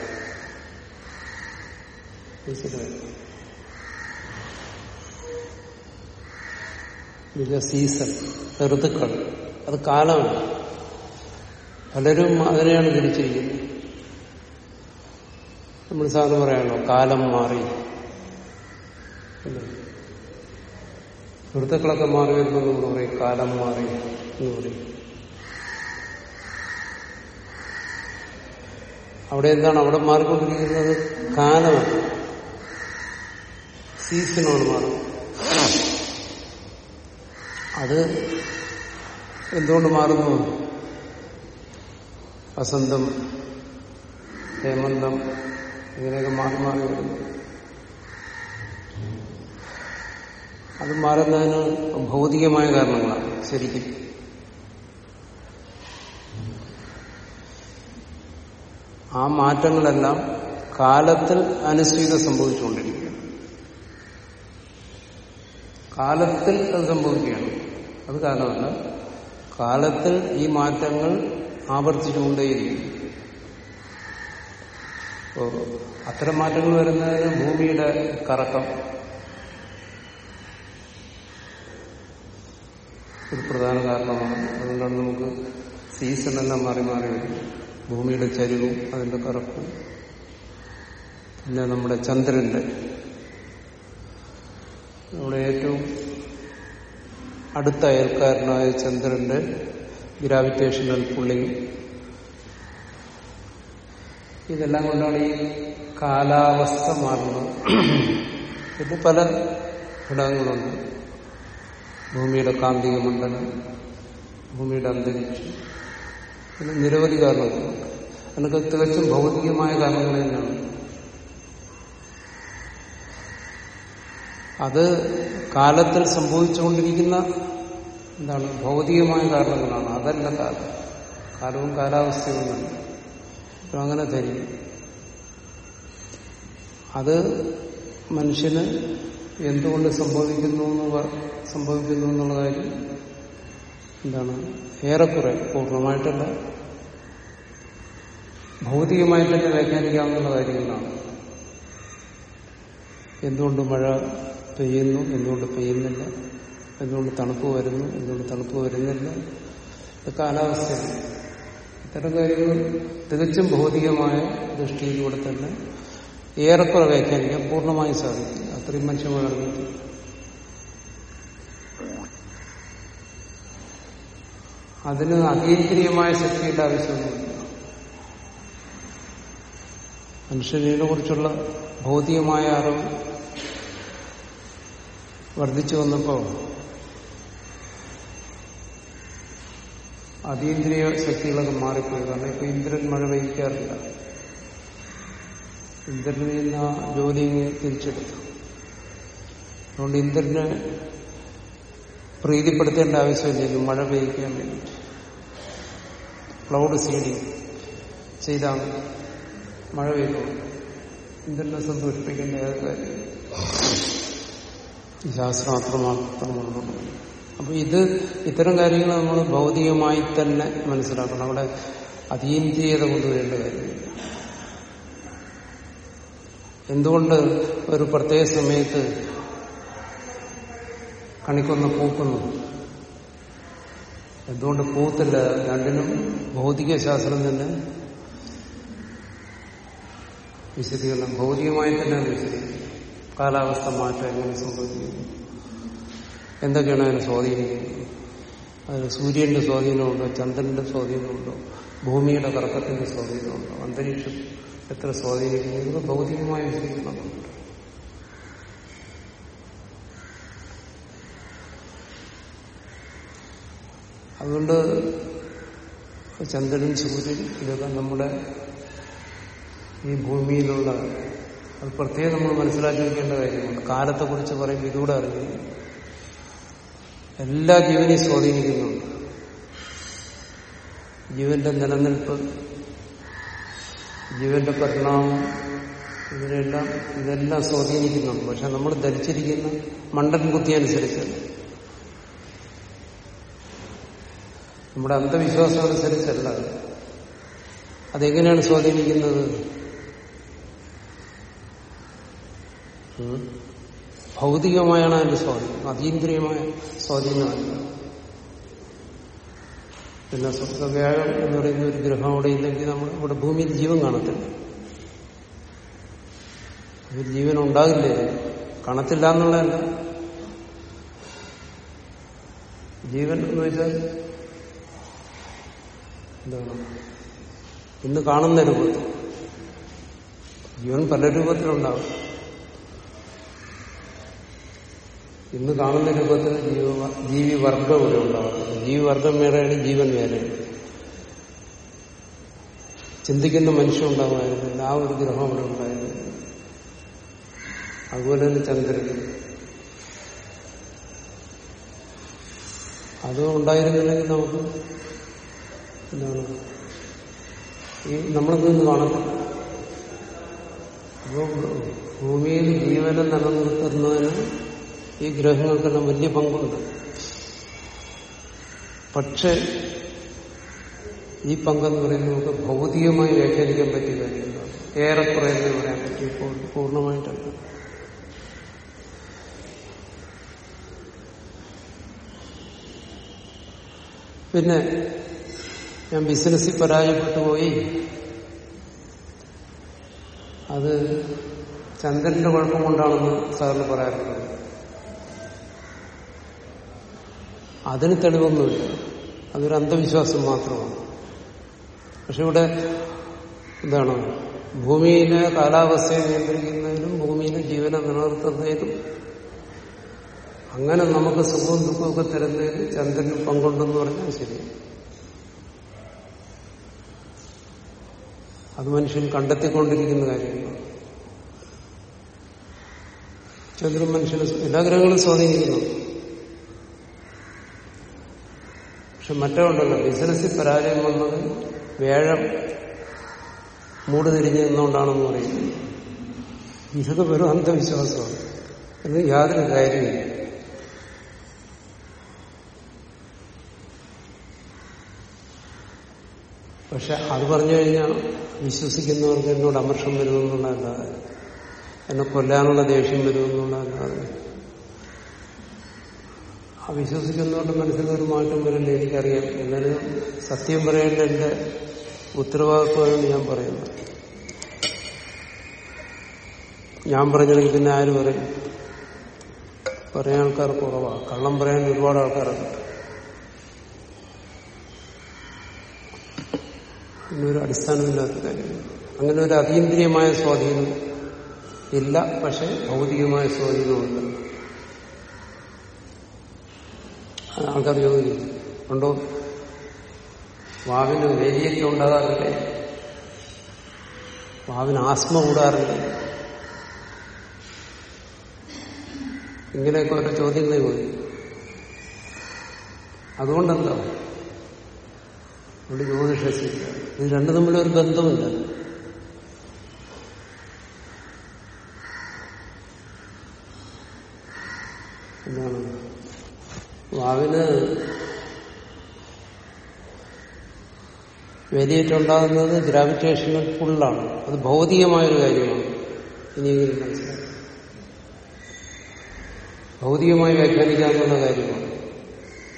സീസൺ ഋതുക്കൾ. അത് കാലമാണ്. പലരും അതിനെയാണ് തിരിച്ചിരിക്കുന്നത് നമ്മൾ സാധാരണ പറയാണല്ലോ കാലം മാറി. ഋതുക്കളൊക്കെ മാറി വരുമ്പോൾ നമ്മൾ പറയും. കാലം മാറി എന്ന് പറയും. അവിടെ എന്താണ്? അവിടെ മാറിക്കൊണ്ടിരിക്കുന്നത്? കാലമാണ്. സീസണാണ് മാറുന്നത് അത് എന്തുകൊണ്ട് മാറുന്നു? വസന്തം ഹേമന്തം ഇങ്ങനെയൊക്കെ മാറി മാറി വരുന്നു. അത് മാറുന്നതിന് ഭൗതികമായ കാരണങ്ങളാണ് ശരിക്കും. ആ മാറ്റങ്ങളെല്ലാം കാലത്തിൽ അനുസ്വീത സംഭവിച്ചുകൊണ്ടിരിക്കുകയാണ്. കാലത്തിൽ അത് സംഭവിക്കുകയാണ്. അത് കാരണമല്ല കാലത്തിൽ ഈ മാറ്റങ്ങൾ ആവർത്തിച്ചുകൊണ്ടേയിരിക്കും അത്തരം മാറ്റങ്ങൾ വരുന്നതിന് ഭൂമിയുടെ കറക്കം ഒരു പ്രധാന കാരണമാണ്. അതുകൊണ്ടാണ് നമുക്ക് സീസണെല്ലാം മാറി മാറി വരും. ഭൂമിയുടെ ചരിവും അതിന്റെ കറക്കും പിന്നെ നമ്മുടെ ചന്ദ്രന്റെ. നമ്മുടെ ഏറ്റവും അടുത്ത അയൽക്കാരനായ ചന്ദ്രന്റെ ഗ്രാവിറ്റേഷണൽ പുള്ളിങ് ഇതെല്ലാം കൊണ്ടാണ് ഈ കാലാവസ്ഥ മാറുന്നത്. ഇത് പല ഘടകങ്ങളുണ്ട്. ഭൂമിയുടെ കാന്തിക മണ്ഡലം ഭൂമിയുടെ അന്തരീക്ഷം പിന്നെ നിരവധി കാരണങ്ങളുണ്ട്. അതിനൊക്കെ തികച്ചും ഭൗതികമായ കാരണങ്ങൾ തന്നെയാണ്. അത് കാലത്തിൽ സംഭവിച്ചുകൊണ്ടിരിക്കുന്ന എന്താണ് ഭൗതികമായ കാരണങ്ങളാണ്. അതല്ല കാലം. കാലവും കാലാവസ്ഥയും തന്നെ അങ്ങനെ ധരിക്കും അത് മനുഷ്യന് എന്തുകൊണ്ട് സംഭവിക്കുന്നു സംഭവിക്കുന്നു എന്നുള്ള കാര്യം എന്താണ് ഏറെക്കുറെ പൂർണമായിട്ടല്ല. ഭൗതികമായിട്ട് തന്നെ വ്യാഖ്യാനിക്കാവുന്ന കാര്യങ്ങളാണ്. എന്തുകൊണ്ട് മഴ പെയ്യുന്നു എന്തുകൊണ്ട് പെയ്യുന്നില്ല എന്തുകൊണ്ട് തണുപ്പ് വരുന്നു എന്തുകൊണ്ട് തണുപ്പ് വരുന്നില്ല കാലാവസ്ഥയാണ്. ഇത്തരം കാര്യങ്ങൾ തികച്ചും ഭൗതികമായ ദൃഷ്ടിയിലൂടെ തന്നെ ഏറെക്കുറെ വ്യാഖ്യാനിക്കാൻ പൂർണമായും സാധിക്കും. അത്രയും മനുഷ്യൻ അതിന് അതീന്ദ്രിയമായ ശക്തിയുടെ ആവശ്യമൊന്നുമില്ല മനുഷ്യനെ കുറിച്ചുള്ള ഭൗതികമായ അറിവ് വർദ്ധിച്ചു വന്നപ്പോൾ അതീന്ദ്രിയ ശക്തികളൊക്കെ മാറിപ്പോയി. കാരണം ഇപ്പൊ ഇന്ദ്രൻ മഴ പെയ്ക്കാറില്ല ഇന്ദ്രനിൽ നിന്ന് ജോലി തിരിച്ചെടുത്തു. അതുകൊണ്ട് ഇന്ദ്രനെ പ്രീതിപ്പെടുത്തേണ്ട ആവശ്യമില്ലല്ലോ മഴ പെയ്യിക്കാൻ വേണ്ടി ക്ലൗഡ് സീഡിങ് ചെയ്താണ് മഴ പെയ്തു ഇന്ദ്രനെ സന്തോഷിപ്പിക്കേണ്ട ഏത് കാര്യം ശാസ്ത്രം അത്രമാത്രമുള്ളൂ അപ്പൊ ഇത് ഇത്തരം കാര്യങ്ങൾ നമ്മൾ ഭൗതികമായി തന്നെ മനസ്സിലാക്കണം. അവിടെ അതീന്ദ്രിയത കൊണ്ടുവരേണ്ട കാര്യമില്ല. എന്തുകൊണ്ട് ഒരു പ്രത്യേക സമയത്ത് കണിക്കൊന്ന പൂക്കുന്നു. എന്തുകൊണ്ട് പൂത്തില്ല രണ്ടിനും? ഭൗതിക ശാസ്ത്രം തന്നെ. വിശദീകരണം. ഭൗതികമായി തന്നെ വിശദീകരിക്കും. കാലാവസ്ഥ മാറ്റം എങ്ങനെ സംഭവിക്കുന്നു? എന്തൊക്കെയാണ് അതിനെ സ്വാധീനിക്കുന്നത്? അതിന് സൂര്യന്റെ സ്വാധീനമുണ്ടോ? ചന്ദ്രന്റെ സ്വാധീനമുണ്ടോ? ഭൂമിയുടെ കറക്കത്തിന്റെ സ്വാധീനമുണ്ടോ? അന്തരീക്ഷം എത്ര സ്വാധീനിക്കുന്നു? ഭൗതികമായ വിശദീകരണമുണ്ട് അതുകൊണ്ട് ചന്ദ്രൻ സൂര്യൻ ഇതൊക്കെ നമ്മുടെ ഈ ഭൂമിയിലുള്ള അത് പ്രത്യേകം നമ്മൾ മനസ്സിലാക്കി വെക്കേണ്ട കാര്യമാണ് കാലത്തെക്കുറിച്ച് പറയുമ്പോൾ ഇതുകൂടെ അറിയുന്നു എല്ലാ ജീവനെയും സ്വാധീനിക്കുന്നുണ്ട്. ജീവന്റെ നിലനിൽപ്പ് ജീവന്റെ പരിണാമം ഇതിനെല്ലാം ഇതെല്ലാം സ്വാധീനിക്കുന്നുണ്ട്. പക്ഷെ നമ്മൾ ധരിച്ചിരിക്കുന്ന മണ്ടൻ ബുദ്ധി അനുസരിച്ചല്ല നമ്മുടെ അന്ധവിശ്വാസം അനുസരിച്ചല്ല. അതെങ്ങനെയാണ് സ്വാധീനിക്കുന്നത്? ഭൗതികമായാണ് അതിന്റെ സ്വാധീനം. അതീന്ദ്രിയമായ സ്വാധീനമല്ല. പിന്നെ സ്വർഗവ്യാഴം എന്ന് പറയുന്ന ഒരു ഗ്രഹം അവിടെ ഇല്ലെങ്കിൽ നമ്മൾ ഇവിടെ ഭൂമിയിൽ ജീവൻ കാണത്തില്ല. ഒരു ജീവൻ ഉണ്ടാകില്ലേ? കാണത്തില്ല എന്നുള്ളതല്ല. ജീവൻ എന്ന് വെച്ചാൽ എന്താണ്? ഇന്ന് കാണുന്ന രൂപത്തിൽ. ജീവൻ പല രൂപത്തിലുണ്ടാവും. ഇന്ന് കാണുന്ന രൂപത്തിൽ ജീവ ജീവിവർഗം ഇവിടെ ഉണ്ടാകുന്നത് ജീവിവർഗം വേറെയാണ് ജീവൻ വേറെയാണ്. ചിന്തിക്കുന്ന മനുഷ്യൻ ഉണ്ടാകുമായിരുന്നില്ല ആ ഒരു ഗ്രഹം അവിടെ ഉണ്ടായിരുന്നു. അതുപോലെ തന്നെ ചന്ദ്രൻ. അത് ഉണ്ടായിരുന്നില്ലെങ്കിൽ നമുക്ക് എന്താണ്? ഈ നമ്മളിതൊന്നും കാണത്തില്ല. അപ്പോൾ ഭൂമിയിൽ ജീവനെ നിലനിർത്തുന്നതിന് ഈ ഗ്രഹങ്ങൾക്കെല്ലാം വലിയ പങ്കുണ്ട്. പക്ഷെ ഈ പങ്കെന്ന് പറയുന്നത് നമുക്ക് ഭൗതികമായി വ്യാഖ്യാനിക്കാൻ പറ്റിയ കാര്യങ്ങളാണ് ഏറെക്കുറെ എന്ന് പറയാൻ പറ്റി. ഇപ്പോൾ പൂർണമായിട്ടല്ല. പിന്നെ ഞാൻ ബിസിനസ്സിൽ പരാജയപ്പെട്ടു പോയി. അത് ചന്ദ്രന്റെ കുഴപ്പം കൊണ്ടാണെന്ന് സാറിന് പറയാറുണ്ട്. അതിന് തെളിവൊന്നുമില്ല. അതൊരു അന്ധവിശ്വാസം മാത്രമാണ്. പക്ഷെ ഇവിടെ എന്താണ്? ഭൂമിയിലെ കാലാവസ്ഥയെ നിയന്ത്രിക്കുന്നതിനും ഭൂമിയിലെ ജീവനെ നിലനിർത്തുന്നതിനും അങ്ങനെ നമുക്ക് സുഖവും ദുഃഖമൊക്കെ തരുന്നതിന് ചന്ദ്രന് പങ്കുണ്ടെന്ന് പറഞ്ഞാൽ ശരി. അത് മനുഷ്യൻ കണ്ടെത്തിക്കൊണ്ടിരിക്കുന്ന കാര്യമാണ് ചന്ദ്രൻ മനുഷ്യനെ എല്ലാ ഗ്രഹങ്ങളും സ്വാധീനിക്കുന്നു. പക്ഷെ മറ്റേ ഉണ്ടല്ലോ ബിസിനസ്സിൽ പരാജയം വന്നത് വേഴം മൂട് തിരിഞ്ഞു നിന്നുകൊണ്ടാണെന്ന് പറയുന്നത്. ഇതൊക്കെ വെറും അന്ധവിശ്വാസമാണ്. ഇത് യാതൊരു കാര്യമില്ല. പക്ഷെ അത് പറഞ്ഞു കഴിഞ്ഞാൽ വിശ്വസിക്കുന്നവർക്ക് എന്നോട് അമർഷം വരുമെന്നുള്ളതല്ലാതെ എന്നെ കൊല്ലാനുള്ള ദേഷ്യം വരുമെന്നുള്ളതല്ലാതെ ആ വിശ്വസിക്കുന്നവരുടെ മനസ്സിൽ ഒരു മാറ്റം വരില്ല എനിക്കറിയാം. എന്നാലും സത്യം പറയേണ്ട എന്റെ ഉത്തരവാദിത്വമാണ് ഞാൻ പറയുന്നത്. ഞാൻ പറഞ്ഞെങ്കിൽ പിന്നെ ആര് പറയും? പറയാൻ ആൾക്കാർ കുറവാണ് കള്ളം പറയാൻ ഒരുപാട് ആൾക്കാരുണ്ട്. ഇന്നൊരു അടിസ്ഥാനമില്ലാത്ത കാര്യമാണ് അങ്ങനെ ഒരു അതീന്ദ്രിയമായ സ്വാധീനം ഇല്ല പക്ഷെ ഭൗതികമായ സ്വാധീനമുണ്ട് ആൾക്കാർ ചോദിക്കും ഉണ്ടോ? വാവിന് വേലിയൊക്കെ ഉണ്ടാകാറില്ലേ? വാവിന് ആസ്മ കൂടാറില്ലേ? ഇങ്ങനെയൊക്കെ ഓരോ ചോദ്യങ്ങളെ പോയി അതുകൊണ്ടെന്താ? അതുകൊണ്ട് ജ്യോതിഷസില്ല ഇത് രണ്ടും തമ്മിലൊരു ബന്ധമില്ല എന്താണ്? വാവിന് വേദിയിട്ടുണ്ടാകുന്നത് ഗ്രാവിറ്റേഷണൽ ഫുള്ളാണ് അത് ഭൗതികമായൊരു കാര്യമാണ്. ഇനിയെങ്കിലും മനസ്സിലാക്കി. ഭൗതികമായി വ്യാഖ്യാനിക്കാവുന്ന കാര്യമാണ്.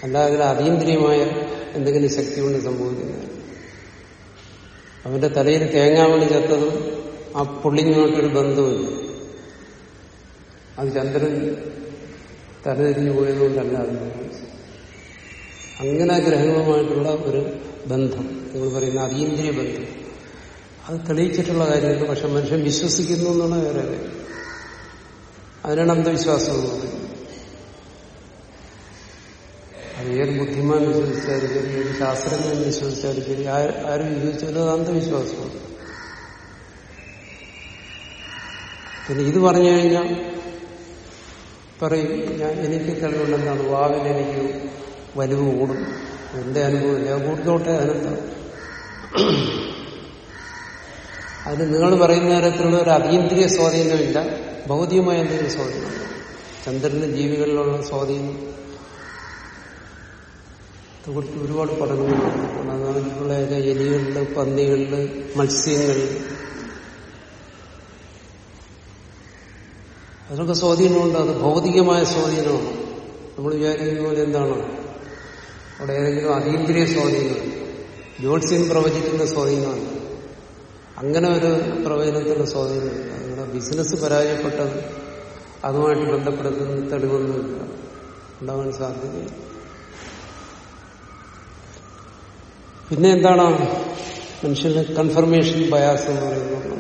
അല്ലാതെ അതീന്ദ്രിയമായ എന്തെങ്കിലും ശക്തി കൊണ്ട് സംഭവിക്കുന്നത്. അവന്റെ തലയിൽ തേങ്ങാമണി ചത്തതും ആ പുള്ളിങ്ങോട്ടൊരു ബന്ധമില്ല അത് ചന്ദ്രൻ തലതിരിഞ്ഞു പോയതുകൊണ്ടല്ല അത് അങ്ങനെ ഗ്രഹങ്ങളുമായിട്ടുള്ള ഒരു ബന്ധം. നിങ്ങൾ പറയുന്ന അതീന്ദ്രിയ ബന്ധം. അത് തെളിയിച്ചിട്ടുള്ള കാര്യമുണ്ട് പക്ഷെ മനുഷ്യൻ വിശ്വസിക്കുന്നു എന്നുള്ള വേറെ അതിനാണ് അന്ധവിശ്വാസം എന്ന് പറയുന്നത് അത് ഏത് ബുദ്ധിമാൻ വിശ്വസിച്ചാലും ശരി ഏത് ശാസ്ത്രജ്ഞൻ വിശ്വസിച്ചാലും ശരി ആരും വിശ്വസിച്ചാലും അത് അന്ധവിശ്വാസമാണ്. പിന്നെ ഇത് പറഞ്ഞു കഴിഞ്ഞാൽ പറയും ഞാൻ എനിക്ക് തെളിവുണ്ടെന്നാണ്. വാവിൽ എനിക്ക് വലിവ് കൂടും. എന്റെ അനുഭവം ഞാൻ കൂടുതലോട്ടെ അനുഭവം അതിന് നിങ്ങൾ പറയുന്ന തരത്തിലുള്ള ഒരു അതീന്ദ്രിയ സ്വാധീനമില്ല. ഭൗതികമായ എന്തെങ്കിലും സ്വാധീനം. ചന്ദ്രന് ജീവികളിലുള്ള സ്വാധീനം. കുറിച്ച് ഒരുപാട് പഠനങ്ങളുണ്ട് അതിലുള്ള എലികളിൽ പന്നികളിൽ മത്സ്യങ്ങളിൽ. അതിനൊക്കെ സ്വാധീനമുണ്ട്. അത് ഭൗതികമായ സ്വാധീനമാണ്. നമ്മൾ വിചാരിക്കുന്ന പോലെ എന്താണ്? അവിടെ ഏതെങ്കിലും അതീന്ദ്രിയ സ്വാധീനം ജ്യോത്സ്യം പ്രവചിക്കുന്ന സ്വാധീനമാണ്. അങ്ങനെ ഒരു പ്രവചനത്തിന്റെ സ്വാധീനമില്ല നിങ്ങളുടെ ബിസിനസ് പരാജയപ്പെട്ടത് അതുമായിട്ട് ബന്ധപ്പെടുത്തുന്ന തെളിവൊന്നുമില്ല. ഉണ്ടാവാൻ സാധ്യതയില്ല. പിന്നെ എന്താണ് മനുഷ്യന് കൺഫർമേഷൻ ബയാസ് എന്ന് പറയുന്നത്?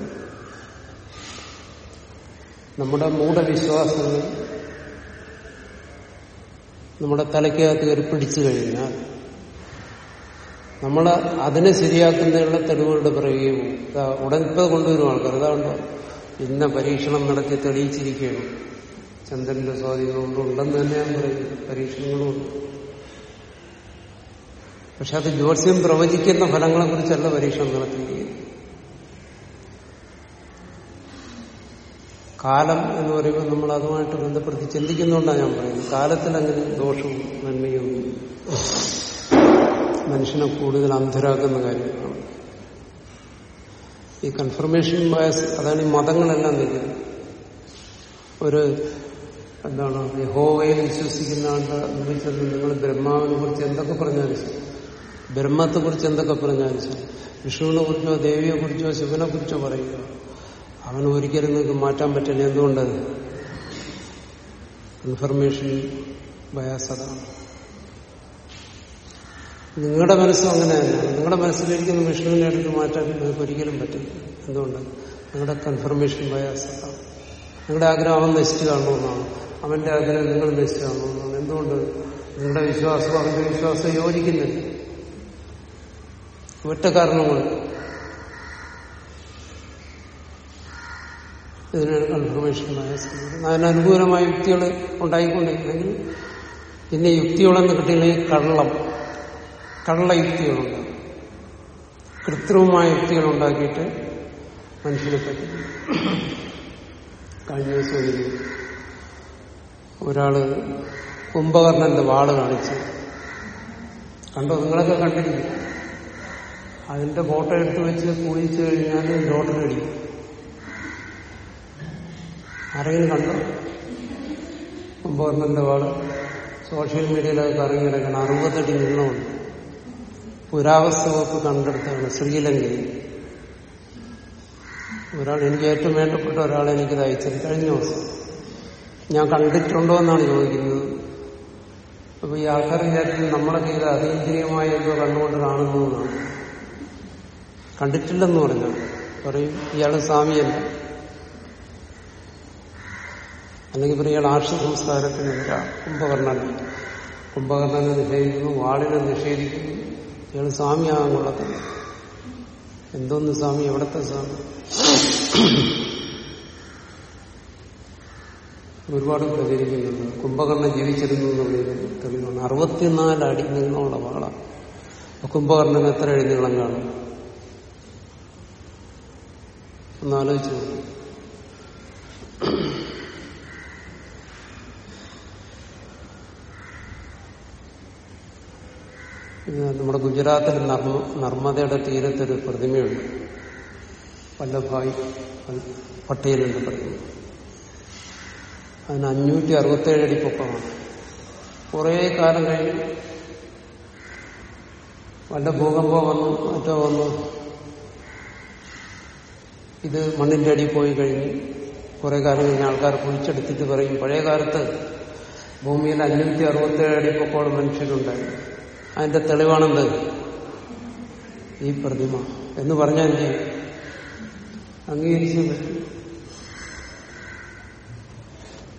നമ്മുടെ മൂഢവിശ്വാസങ്ങൾ നമ്മുടെ തലയ്ക്കകത്ത് കയറി പിടിച്ചു കഴിഞ്ഞാൽ നമ്മൾ അതിനെ ശരിയാക്കുന്നതിനുള്ള തെളിവുകളുടെ പിറകെ പോകും ഉടൻ ഇപ്പൊ കൊണ്ടുവരും ആൾക്കാർ. അതാണ്ടോ ഇന്ന പരീക്ഷണം നടത്തി തെളിയിച്ചിരിക്കുകയാണ്. ചന്ദ്രന്റെ സ്വാധീനം കൊണ്ടുണ്ടെന്ന് തന്നെയാണ് പറയുന്നത്. പരീക്ഷണങ്ങളുണ്ട് പക്ഷെ അത് ജ്യോത്സ്യം പ്രവചിക്കുന്ന ഫലങ്ങളെ കുറിച്ചല്ല പരീക്ഷണം നടത്തിയിരിക്കുക കാലം എന്ന് പറയുമ്പോൾ നമ്മൾ അതുമായിട്ട് ബന്ധപ്പെടുത്തി ചിന്തിക്കുന്നുകൊണ്ടാണ് ഞാൻ പറയുന്നത്. കാലത്തിൽ അങ്ങനെ ദോഷവും നന്മയും മനുഷ്യനെ കൂടുതൽ അന്ധരാക്കുന്ന കാര്യങ്ങളാണ്. ഈ കൺഫർമേഷൻ ബയസ് അതാണ് ഈ മതങ്ങളെല്ലാം നിൽക്കുന്നത് ഒരു എന്താണ് ഹോവയിൽ വിശ്വസിക്കുന്ന ആളുടെ നിങ്ങൾ ബ്രഹ്മാവിനെ കുറിച്ച് എന്തൊക്കെ പറഞ്ഞാലും ശരി. ബ്രഹ്മത്തെ കുറിച്ച് എന്തൊക്കെ പറഞ്ഞാലും ശരി വിഷ്ണുവിനെ കുറിച്ചോ ദേവിയെ കുറിച്ചോ ശിവനെ കുറിച്ചോ പറയുക. അവൻ ഒരിക്കലും നിങ്ങൾക്ക് മാറ്റാൻ പറ്റില്ല. എന്തുകൊണ്ട് ഇൻഫർമേഷൻ ബയാസതാണ് നിങ്ങളുടെ മനസ്സും അങ്ങനെ തന്നെയാണ് നിങ്ങളുടെ മനസ്സിലിരിക്കുന്ന വിഷ്ണുവിനെ എടുത്ത് മാറ്റാൻ നിങ്ങൾക്ക് ഒരിക്കലും പറ്റില്ല. എന്തുകൊണ്ട്? നിങ്ങളുടെ കൺഫർമേഷൻ ബയാസതാണ് നിങ്ങളുടെ ആഗ്രഹം അവൻ നശിച്ചു കാണണമെന്നാണ് അവന്റെ ആഗ്രഹം നിങ്ങൾ നശിച്ചു കാണണമെന്നാണ് എന്തുകൊണ്ട്? നിങ്ങളുടെ വിശ്വാസം അവന്റെ വിശ്വാസം യോജിക്കുന്നില്ല. ഒറ്റ കാരണം കൊണ്ട് ഇതിനാണ് കൺഫർമേഷൻ അതിനനുകൂലമായ യുക്തികൾ ഉണ്ടായിക്കൊണ്ടിരിക്കുന്നെങ്കിൽ പിന്നെ യുക്തികളെന്ന് കിട്ടിയില്ലെങ്കിൽ കള്ളം. കള്ള യുക്തികളുണ്ട്. കൃത്രിമമായ യുക്തികൾ ഉണ്ടാക്കിയിട്ട് മനുഷ്യനെ പറ്റി കഴിഞ്ഞ ദിവസം ഒരാൾ കുംഭകർണന്റെ വാൾ കാണിച്ച് കണ്ടോ? നിങ്ങളൊക്കെ കണ്ടിരിക്കും. അതിന്റെ ഫോട്ടോ എടുത്ത് വെച്ച് കുളിച്ചു കഴിഞ്ഞാൽ ലോട്ടറി അടിക്കും. ആരെങ്കിലും കണ്ടോ? കുംഭകർണന്റെ വാൾ. സോഷ്യൽ മീഡിയയിലൊക്കെ അറിഞ്ഞു കിടക്കണം അറുപത്തടി നീളമുണ്ട് പുരാവസ്തു വകുപ്പ് കണ്ടെടുത്താണ് ശ്രീലങ്കയിൽ. ഒരാൾ എനിക്ക് ഏറ്റവും വേണ്ടപ്പെട്ട ഒരാൾ എനിക്കത് അയച്ചത് കഴിഞ്ഞ ദിവസം. ഞാൻ കണ്ടിട്ടുണ്ടോ എന്നാണ് ചോദിക്കുന്നത്. അപ്പൊ ഈ ആൾക്കാർ വിചാരിച്ചത് നമ്മളൊക്കെ ഇത് അതീന്ദ്രിയമായ എന്തോ കണ്ടുകൊണ്ട് കാണുന്നു എന്നാണ്. കണ്ടിട്ടില്ലെന്ന് പറഞ്ഞു പറയും ഇയാൾ സ്വാമിയല്ല. അല്ലെങ്കിൽ പറയും ഇയാൾ ആർഷ സംസ്കാരത്തിനെതിരാ കുംഭകർണൻ കുംഭകർണനെ നിഷേധിക്കുന്നു വാളിനെ നിഷേധിക്കുന്നു. ഇയാൾ സ്വാമിയാകാൻ എന്തോന്ന് സ്വാമി എവിടത്തെ സ്വാമി? ഒരുപാട് പ്രചരിക്കുന്നുണ്ട് കുംഭകർണൻ ജീവിച്ചിരുന്നു എന്നുള്ളത് തെളിവാണ്. അറുപത്തിനാല് അടി നീളമുള്ള വാളാണ്. കുംഭകർണൻ എത്ര അടി നീളം കാണും? ഒന്ന് ആലോചിച്ചു നോക്കൂ. നമ്മുടെ ഗുജറാത്തിൽ നർമ്മ നർമ്മദയുടെ തീരത്തൊരു പ്രതിമയുണ്ട്. വല്ലഭായ് പട്ടേലിന്റെ പ്രതിമ. അതിന് അഞ്ഞൂറ്റി അറുപത്തേഴ് അടി പൊക്കമാണ്. കുറേ കാലം കഴിഞ്ഞ് വല്ല ഭൂകമ്പം വന്നു മറ്റോ വന്നു. ഇത് മണ്ണിന്റെ അടിയിൽ പോയി കഴിഞ്ഞ് കുറെ കാലം കഴിഞ്ഞ് ആൾക്കാർ കുഴിച്ചെടുത്തിട്ട് പറയും പഴയ കാലത്ത് ഭൂമിയിൽ അഞ്ഞൂറ്റി അറുപത്തേഴ് അടി പൊക്കോളം മനുഷ്യരുണ്ടായി. അതിന്റെ തെളിവാണെന്ത്? ഈ പ്രതിമ. എന്ന് പറഞ്ഞാൽ? അംഗീകരിച്ചു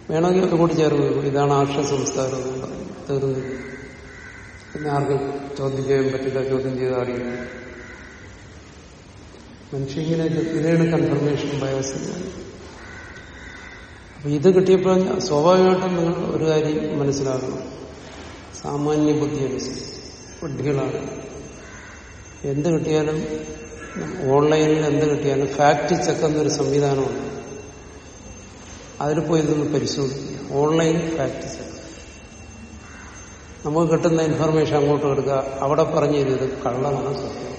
വേണമെങ്കിൽ അതുകൂടി ചേർന്ന് ഇതാണ് ആക്ഷ സംസ്കാരം എന്ന് പറയും തീർന്നില്ല പിന്നെ ആർക്കും ചോദ്യം ചെയ്യാൻ പറ്റില്ല ചോദ്യം ചെയ്ത് അറിയില്ല. മനുഷ്യങ്ങനെ ഇതിനാണ് കൺഫർമേഷൻ ബയോസ് അപ്പൊ ഇത് കിട്ടിയപ്പോൾ സ്വാഭാവികമായിട്ടും നിങ്ങൾ ഒരു കാര്യം മനസ്സിലാക്കണം. സാമാന്യ ബുദ്ധി അനുസരിച്ച് വിഡ്ഢികളാണ് എന്ത് കിട്ടിയാലും ഓൺലൈനിൽ എന്ത് കിട്ടിയാലും ഫാക്ട് ചെക്ക് എന്നൊരു സംവിധാനമുണ്ട്. അതിൽ പോയി ഇതൊന്ന് പരിശോധിക്കുക ഓൺലൈൻ ഫാക്ട് ചെക്ക് നമുക്ക് കിട്ടുന്ന ഇൻഫർമേഷൻ അങ്ങോട്ട് കൊടുക്കുക അവിടെ പറഞ്ഞു തരുന്നത് കള്ളമാണ് സത്യം.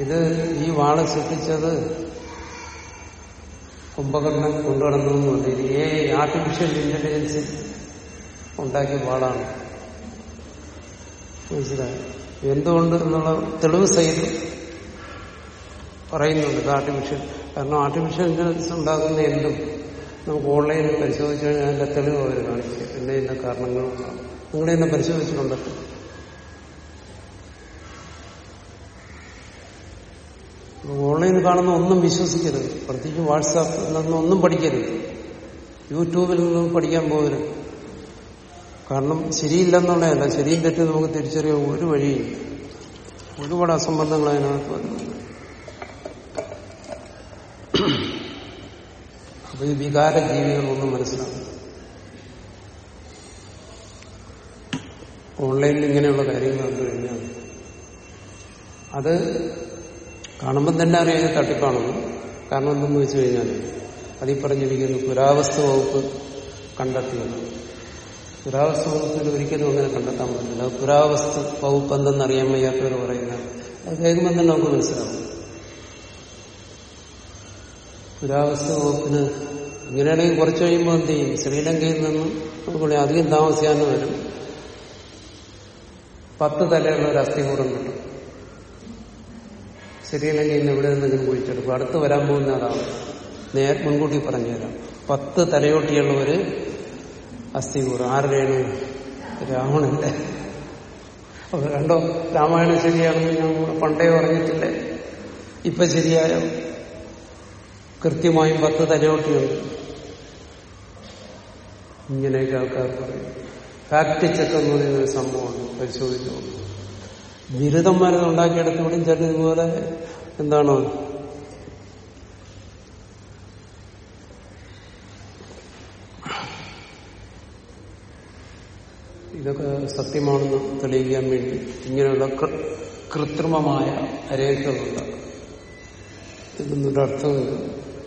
ഇത് ഈ വാൾ സൃഷ്ടിച്ചത് കുംഭകർണൻ കൊണ്ടുനടന്നൊന്നുമില്ല ഇത് ഏ ആർട്ടിഫിഷ്യൽ ഇന്റലിജൻസ് ഉണ്ടാക്കിയ വാളാണ്. മനസ്സിലായി? എന്തുകൊണ്ട് എന്നുള്ള തെളിവ് സഹിതം പറയുന്നുണ്ട് ഇത് ആർട്ടിഫിഷ്യൽ കാരണം ആർട്ടിഫിഷ്യൽ ഇന്റലിജൻസ് ഉണ്ടാകുന്ന എന്തും നമുക്ക് ഓൺലൈനിൽ പരിശോധിച്ചു കഴിഞ്ഞാൽ അതിന്റെ തെളിവ് അവർ കാണിക്കുക എന്റെ ഇതിന്റെ കാരണങ്ങളുണ്ടാകും നിങ്ങൾ തന്നെ പരിശോധിച്ചിട്ടുണ്ടല്ലോ ഓൺലൈനിൽ കാണുന്ന ഒന്നും വിശ്വസിക്കരുത്. പ്രത്യേകിച്ച് വാട്സാപ്പിൽ നിന്നും ഒന്നും പഠിക്കരുത്. യൂട്യൂബിൽ നിന്നും പഠിക്കാൻ പോകരുത്. കാരണം ശരിയില്ലെന്നുള്ളതല്ല ശരിയും തെറ്റും നമുക്ക് തിരിച്ചറിയാൻ ഒരു വഴിയില്ല. ഒരുപാട് അസംബന്ധങ്ങൾ അതിനകത്ത് അപ്പൊ ഈ വികാര ജീവികളൊന്നും മനസ്സിലാക്കും ഓൺലൈനിൽ ഇങ്ങനെയുള്ള കാര്യങ്ങൾ കണ്ടു കഴിഞ്ഞാൽ അത് കാണുമ്പം തന്നെ അറിയാം ഇത് തട്ടിപ്പാണെന്ന്. കാരണം എന്തെന്ന് വെച്ച് കഴിഞ്ഞാൽ അതീ പറഞ്ഞിരിക്കുന്നു പുരാവസ്തു വകുപ്പ് കണ്ടെത്തിയത്. പുരാവസ്തു വകുപ്പിൽ ഒരിക്കലും അങ്ങനെ കണ്ടെത്താൻ പറ്റില്ല പുരാവസ്തു വകുപ്പ് എന്തെന്നറിയാൻ വയ്യാത്തവർ പറയുന്ന അത് കേൾക്കുമ്പോൾ തന്നെ നമുക്ക് മനസ്സിലാവും. പുരാവസ്തു വകുപ്പിന് ഇങ്ങനെയാണെങ്കിൽ കുറച്ച് കഴിയുമ്പോൾ എന്ത് ചെയ്യും? ശ്രീലങ്കയിൽ നിന്നും അതുപോലെ അധികം താമസിക്കാനും വരും. പത്ത് തലയുള്ള ഒരു അസ്ഥികൂടം കിട്ടും. ശ്രീലങ്കയിൽ ഇന്ന് എവിടെ നിന്നെങ്കിലും കുഴിച്ചെടുക്കും അടുത്ത് വരാൻ പോകുന്ന അതാണ് നേർ മുൻകൂട്ടി പറഞ്ഞുതരാം. പത്ത് തലയോട്ടിയുള്ള ഒരു അസ്ഥികൂടം ആരുടെയാണ്? രാവണന്റെ. അപ്പൊ കണ്ടോ? രാമായണം ശരിയാണെന്ന് ഞാൻ പണ്ടേ പറഞ്ഞിട്ടില്ലേ? ഇപ്പൊ ശരിയായോ? കൃത്യമായും പത്ത് തലയോട്ടിയുണ്ട്. ഇങ്ങനെയൊക്കെ ആൾക്കാർ പറയും. ഫാക്ട് ചെക്ക് എന്ന് പറയുന്ന ഒരു സംഭവമാണ് പരിശോധിച്ചു ബിരുദന്മാരത് ഉണ്ടാക്കിയെടുത്തവിടെയും ചില ഇതുപോലെ എന്താണോ? ഇതൊക്കെ സത്യമാണെന്ന് തെളിയിക്കാൻ വേണ്ടി ഇങ്ങനെയുള്ള കൃത്രിമമായ രേഖകളുണ്ട്. ഇതൊന്നൊരു അർത്ഥമില്ല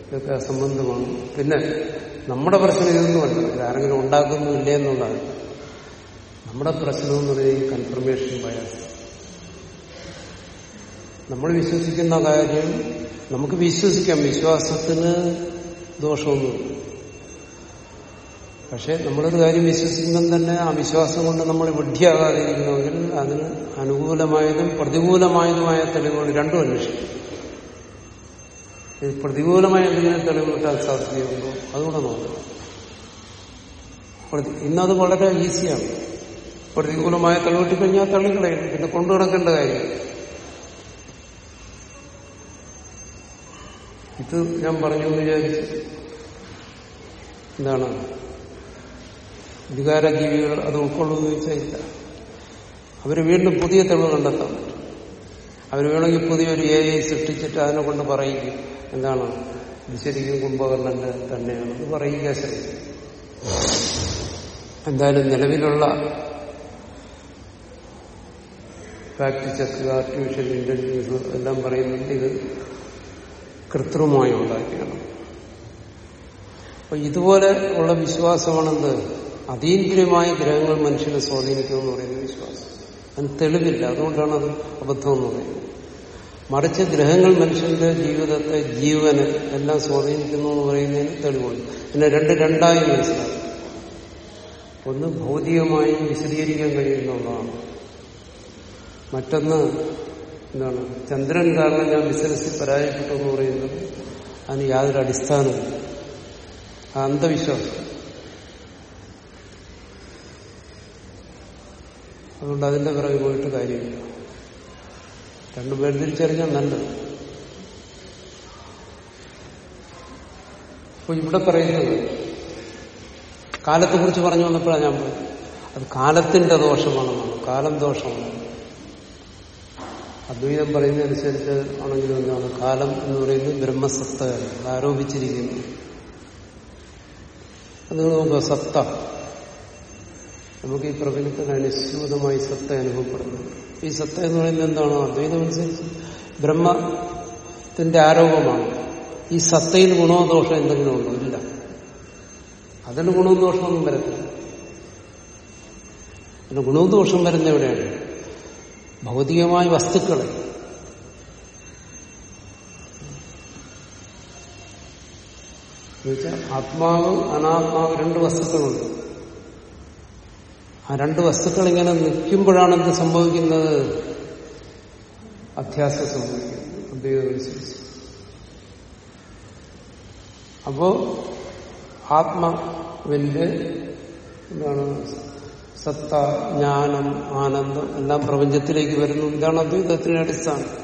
ഇതൊക്കെ അസംബന്ധമാണ്. പിന്നെ നമ്മുടെ പ്രശ്നം ഇതൊന്നുമല്ല ഇതാരെങ്കിലും ആരെങ്കിലും ഉണ്ടാക്കുന്നുമില്ല എന്നുള്ളതാണ്. നമ്മുടെ പ്രശ്നം എന്ന് പറയുന്നത് കൺഫർമേഷൻ ബയാസ് നമ്മൾ വിശ്വസിക്കുന്ന കാര്യം നമുക്ക് വിശ്വസിക്കാം. വിശ്വാസത്തിന് ദോഷമൊന്നുമില്ല പക്ഷെ നമ്മളൊരു കാര്യം വിശ്വസിക്കുമ്പം തന്നെ ആ വിശ്വാസം കൊണ്ട് നമ്മൾ വിഡ്ഢിയാകാതിരിക്കണമെങ്കിൽ അതിന് അനുകൂലമായതും പ്രതികൂലമായതുമായ തെളിവുകൾ രണ്ടും അന്വേഷിക്കും. പ്രതികൂലമായ എന്തെങ്കിലും തെളിവ് കിട്ടാൻ സാധ്യതയുണ്ടോ അതുകൂടെ പ്രതി- ഇന്നത് വളരെ ഈസിയാണ്. പ്രതികൂലമായ തെളിവ് കിട്ടിക്കഴിഞ്ഞാൽ തള്ളിക്കളയും പിന്നെ കൊണ്ടുനടക്കേണ്ട കാര്യം. ഇത് ഞാൻ പറഞ്ഞു എന്ന് വിചാരിച്ചു. എന്താണ്? വികാര ജീവികൾ അത് ഉൾക്കൊള്ളുമെന്ന് ചോദിച്ചാൽ ഇല്ല അവർ വീണ്ടും പുതിയ തെളിവ് കണ്ടെത്താൻ അവർ വേണമെങ്കിൽ പുതിയൊരു എ ഐ സൃഷ്ടിച്ചിട്ട് അതിനെ കൊണ്ട് പറയുക എന്താണ്? ഇത് ശരിക്കും കുംഭകർണന്റെ തന്നെയാണ് അത് പറയുക ശ്രമിക്കും. എന്തായാലും നിലവിലുള്ള ഫാക്ട് ചെക്ക് ആർട്ടിഫിഷ്യൽ ഇന്റലിജൻസ് എല്ലാം പറയുന്നുണ്ട് ഇത്. കൃത്രിമമായി ഉണ്ടാക്കിയാണ്. അപ്പൊ ഇതുപോലെ ഉള്ള വിശ്വാസമാണെന്ത്? അതീന്ദ്രിയമായ ഗ്രഹങ്ങൾ മനുഷ്യനെ സ്വാധീനിക്കുമെന്ന് പറയുന്ന വിശ്വാസം. അതിന് തെളിവില്ല. അതുകൊണ്ടാണ് അത് അബദ്ധം എന്ന് പറയുന്നത്. മറിച്ച് ഗ്രഹങ്ങൾ മനുഷ്യന്റെ ജീവിതത്തെ ജീവന് എല്ലാം സ്വാധീനിക്കുന്നു എന്ന് പറയുന്നതിന് തെളിവുണ്ട് പിന്നെ രണ്ട് രണ്ടായി മനസ്സിലാക്കും. ഒന്ന് ഭൗതികമായി വിശദീകരിക്കാൻ കഴിയുന്ന ഒന്നാണ്. മറ്റൊന്ന് എന്താണ്? ചന്ദ്രൻ കാരണം ഞാൻ ബിസിനസ്സിൽ പരാജയപ്പെട്ടു എന്ന് പറയുന്നത് അതിന് യാതൊരു അടിസ്ഥാനവും അന്ധവിശ്വാസം. അതുകൊണ്ട് അതിന്റെ പിറകെ പോയിട്ട് കാര്യമില്ല. രണ്ടു തിരിച്ചറിഞ്ഞാൽ നല്ലത്. അപ്പൊ ഇവിടെ പറയുന്നത് കാലത്തെ കുറിച്ച് പറഞ്ഞു വന്നപ്പോഴാണ് ഞാൻ പറഞ്ഞത്. അത് കാലത്തിന്റെ ദോഷമാണെന്നാണ്. കാലം ദോഷമാണ്. അദ്വൈതം പറയുന്നതനുസരിച്ച് ആണെങ്കിലും എന്താണ്? കാലം എന്ന് പറയുന്നത് ബ്രഹ്മസത്ത ആരോപിച്ചിരിക്കുന്നു. അത് നോക്കുക സത്ത. നമുക്ക് ഈ പ്രപഞ്ചത്തിൽ അനുസ്യൂതമായി സത്ത അനുഭവപ്പെടുന്നു. ഈ സത്ത എന്ന് പറയുന്നത് എന്താണ്? അദ്വൈതം അനുസരിച്ച് ബ്രഹ്മത്തിന്റെ ആരോപമാണ്. ഈ സത്തയിൽ ഗുണോ ദോഷം എന്തെങ്കിലും ഉണ്ടോ? ഇല്ല. അതിന് ഗുണവും ദോഷമൊന്നും വരത്തില്ല. അതിന് ഗുണവും ദോഷം വരുന്ന എവിടെയാണ്? ഭൗതികമായ വസ്തുക്കളെ. ആത്മാവ് അനാത്മാവ് രണ്ട് വസ്തുക്കളുണ്ട്. ആ രണ്ട് വസ്തുക്കൾ ഇങ്ങനെ നിൽക്കുമ്പോഴാണ് എന്ത് സംഭവിക്കുന്നത്? അധ്യാസം സംഭവിക്കുന്നത്. അപ്പോ ആത്മാവിന്റെ എന്താണ് സത്ത ജ്ഞാനം ആനന്ദം എല്ലാം പ്രപഞ്ചത്തിലേക്ക് വരുന്നു. ഇതാണ് അദ്വൈതത്തിന്റെ അടിസ്ഥാനം.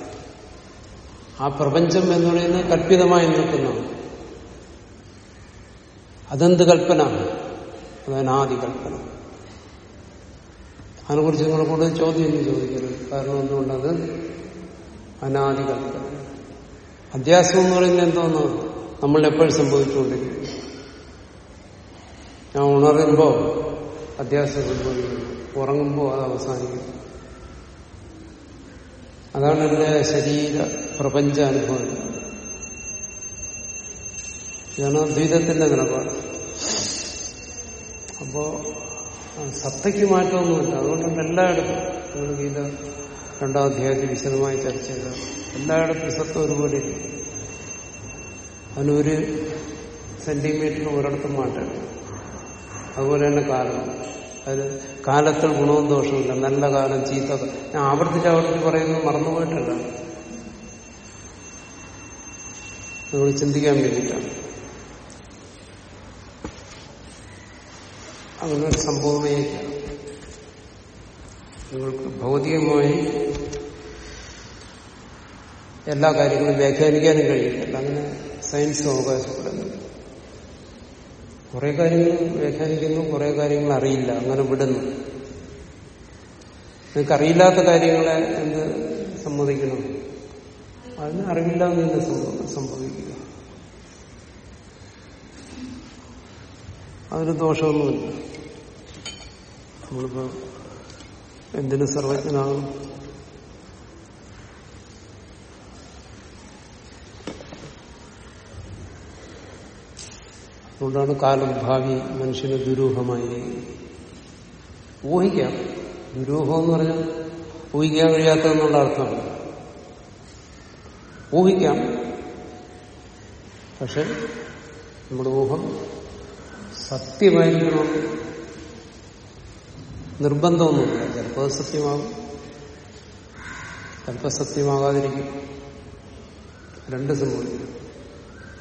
ആ പ്രപഞ്ചം എന്ന് പറയുന്നത് കല്പിതമായി നിൽക്കുന്നതാണ്. അതെന്ത് കൽപ്പന? അത് അനാദി കൽപ്പന. അതിനെക്കുറിച്ച് നിങ്ങൾ കൂടുതൽ ചോദ്യമൊന്നും ചോദിക്കരുത്. കാരണം എന്തുകൊണ്ടത്? അനാദി കൽപ്പന. അധ്യാസം എന്ന് പറയുന്നത് എന്തോന്ന്? നമ്മൾ എപ്പോഴും സംഭവിച്ചുകൊണ്ടിരിക്കും. ഞാൻ ഉണരുമ്പോൾ അധ്യാസം സംഭവിക്കുന്നു ഉറങ്ങുമ്പോൾ അത് അവസാനിക്കും. അതാണ് എന്റെ ശരീര പ്രപഞ്ച അനുഭവം. ഇതാണ് അദ്വൈതത്തിന്റെ നിലപാട്. അപ്പോ സത്തയ്ക്ക് മാറ്റമൊന്നുമില്ല. അതുകൊണ്ടുണ്ട് എല്ലായിടത്തും നമ്മൾ ഗീത രണ്ടാം അധ്യായത്തിൽ വിശദമായി ചർച്ച ചെയ്ത എല്ലായിടത്തും സത്ത ഒരുപോലെ. അതിനൊരു സെന്റിമീറ്റർ ഒരിടത്തും മാറ്റമില്ല. അതുപോലെ തന്നെ കാലം. അത് കാലത്തിൽ ഗുണവും ദോഷവുമില്ല. നല്ല കാലം ചീത്ത. ഞാൻ ആവർത്തിച്ച് ആവർത്തിച്ച് പറയുന്നത് മറന്നുപോയിട്ടല്ല നിങ്ങൾ ചിന്തിക്കാൻ വേണ്ടിയിട്ടാണ് അങ്ങനെ ഒരു സംഭവമേ നിങ്ങൾക്ക് ഭൗതികമായി എല്ലാ കാര്യങ്ങളും വ്യാഖ്യാനിക്കാനും കഴിയില്ല. അങ്ങനെ സയൻസ് അവകാശപ്പെടുന്നു കുറെ കാര്യങ്ങൾ വ്യാഖ്യാനിക്കുന്നു കുറെ കാര്യങ്ങൾ അറിയില്ല അങ്ങനെ വിടുന്നു. നിങ്ങൾക്ക് അറിയില്ലാത്ത കാര്യങ്ങളെ എന്ത് സമ്മതിക്കണം? അതിന് അറിവില്ല എന്ന് സംഭവിക്കുക അതിന് ദോഷമൊന്നുമില്ല. നമ്മളിപ്പോ എന്തിനു സർവജ്ഞനാകും? അതുകൊണ്ടാണ് കാലം ഭാവി മനുഷ്യന് ദുരൂഹമായി. ഊഹിക്കാം. ദുരൂഹം എന്ന് പറഞ്ഞാൽ ഊഹിക്കാൻ കഴിയാത്തതെന്നുള്ള അർത്ഥമാണ് ഊഹിക്കാം. പക്ഷെ നമ്മുടെ ഊഹം സത്യമായിരിക്കണം. നിർബന്ധമൊന്നുമില്ല. ചിലപ്പോൾ സത്യമാകും. ചിലപ്പോൾ സത്യമാകാതിരിക്കും. രണ്ട് സംഭവിക്കും.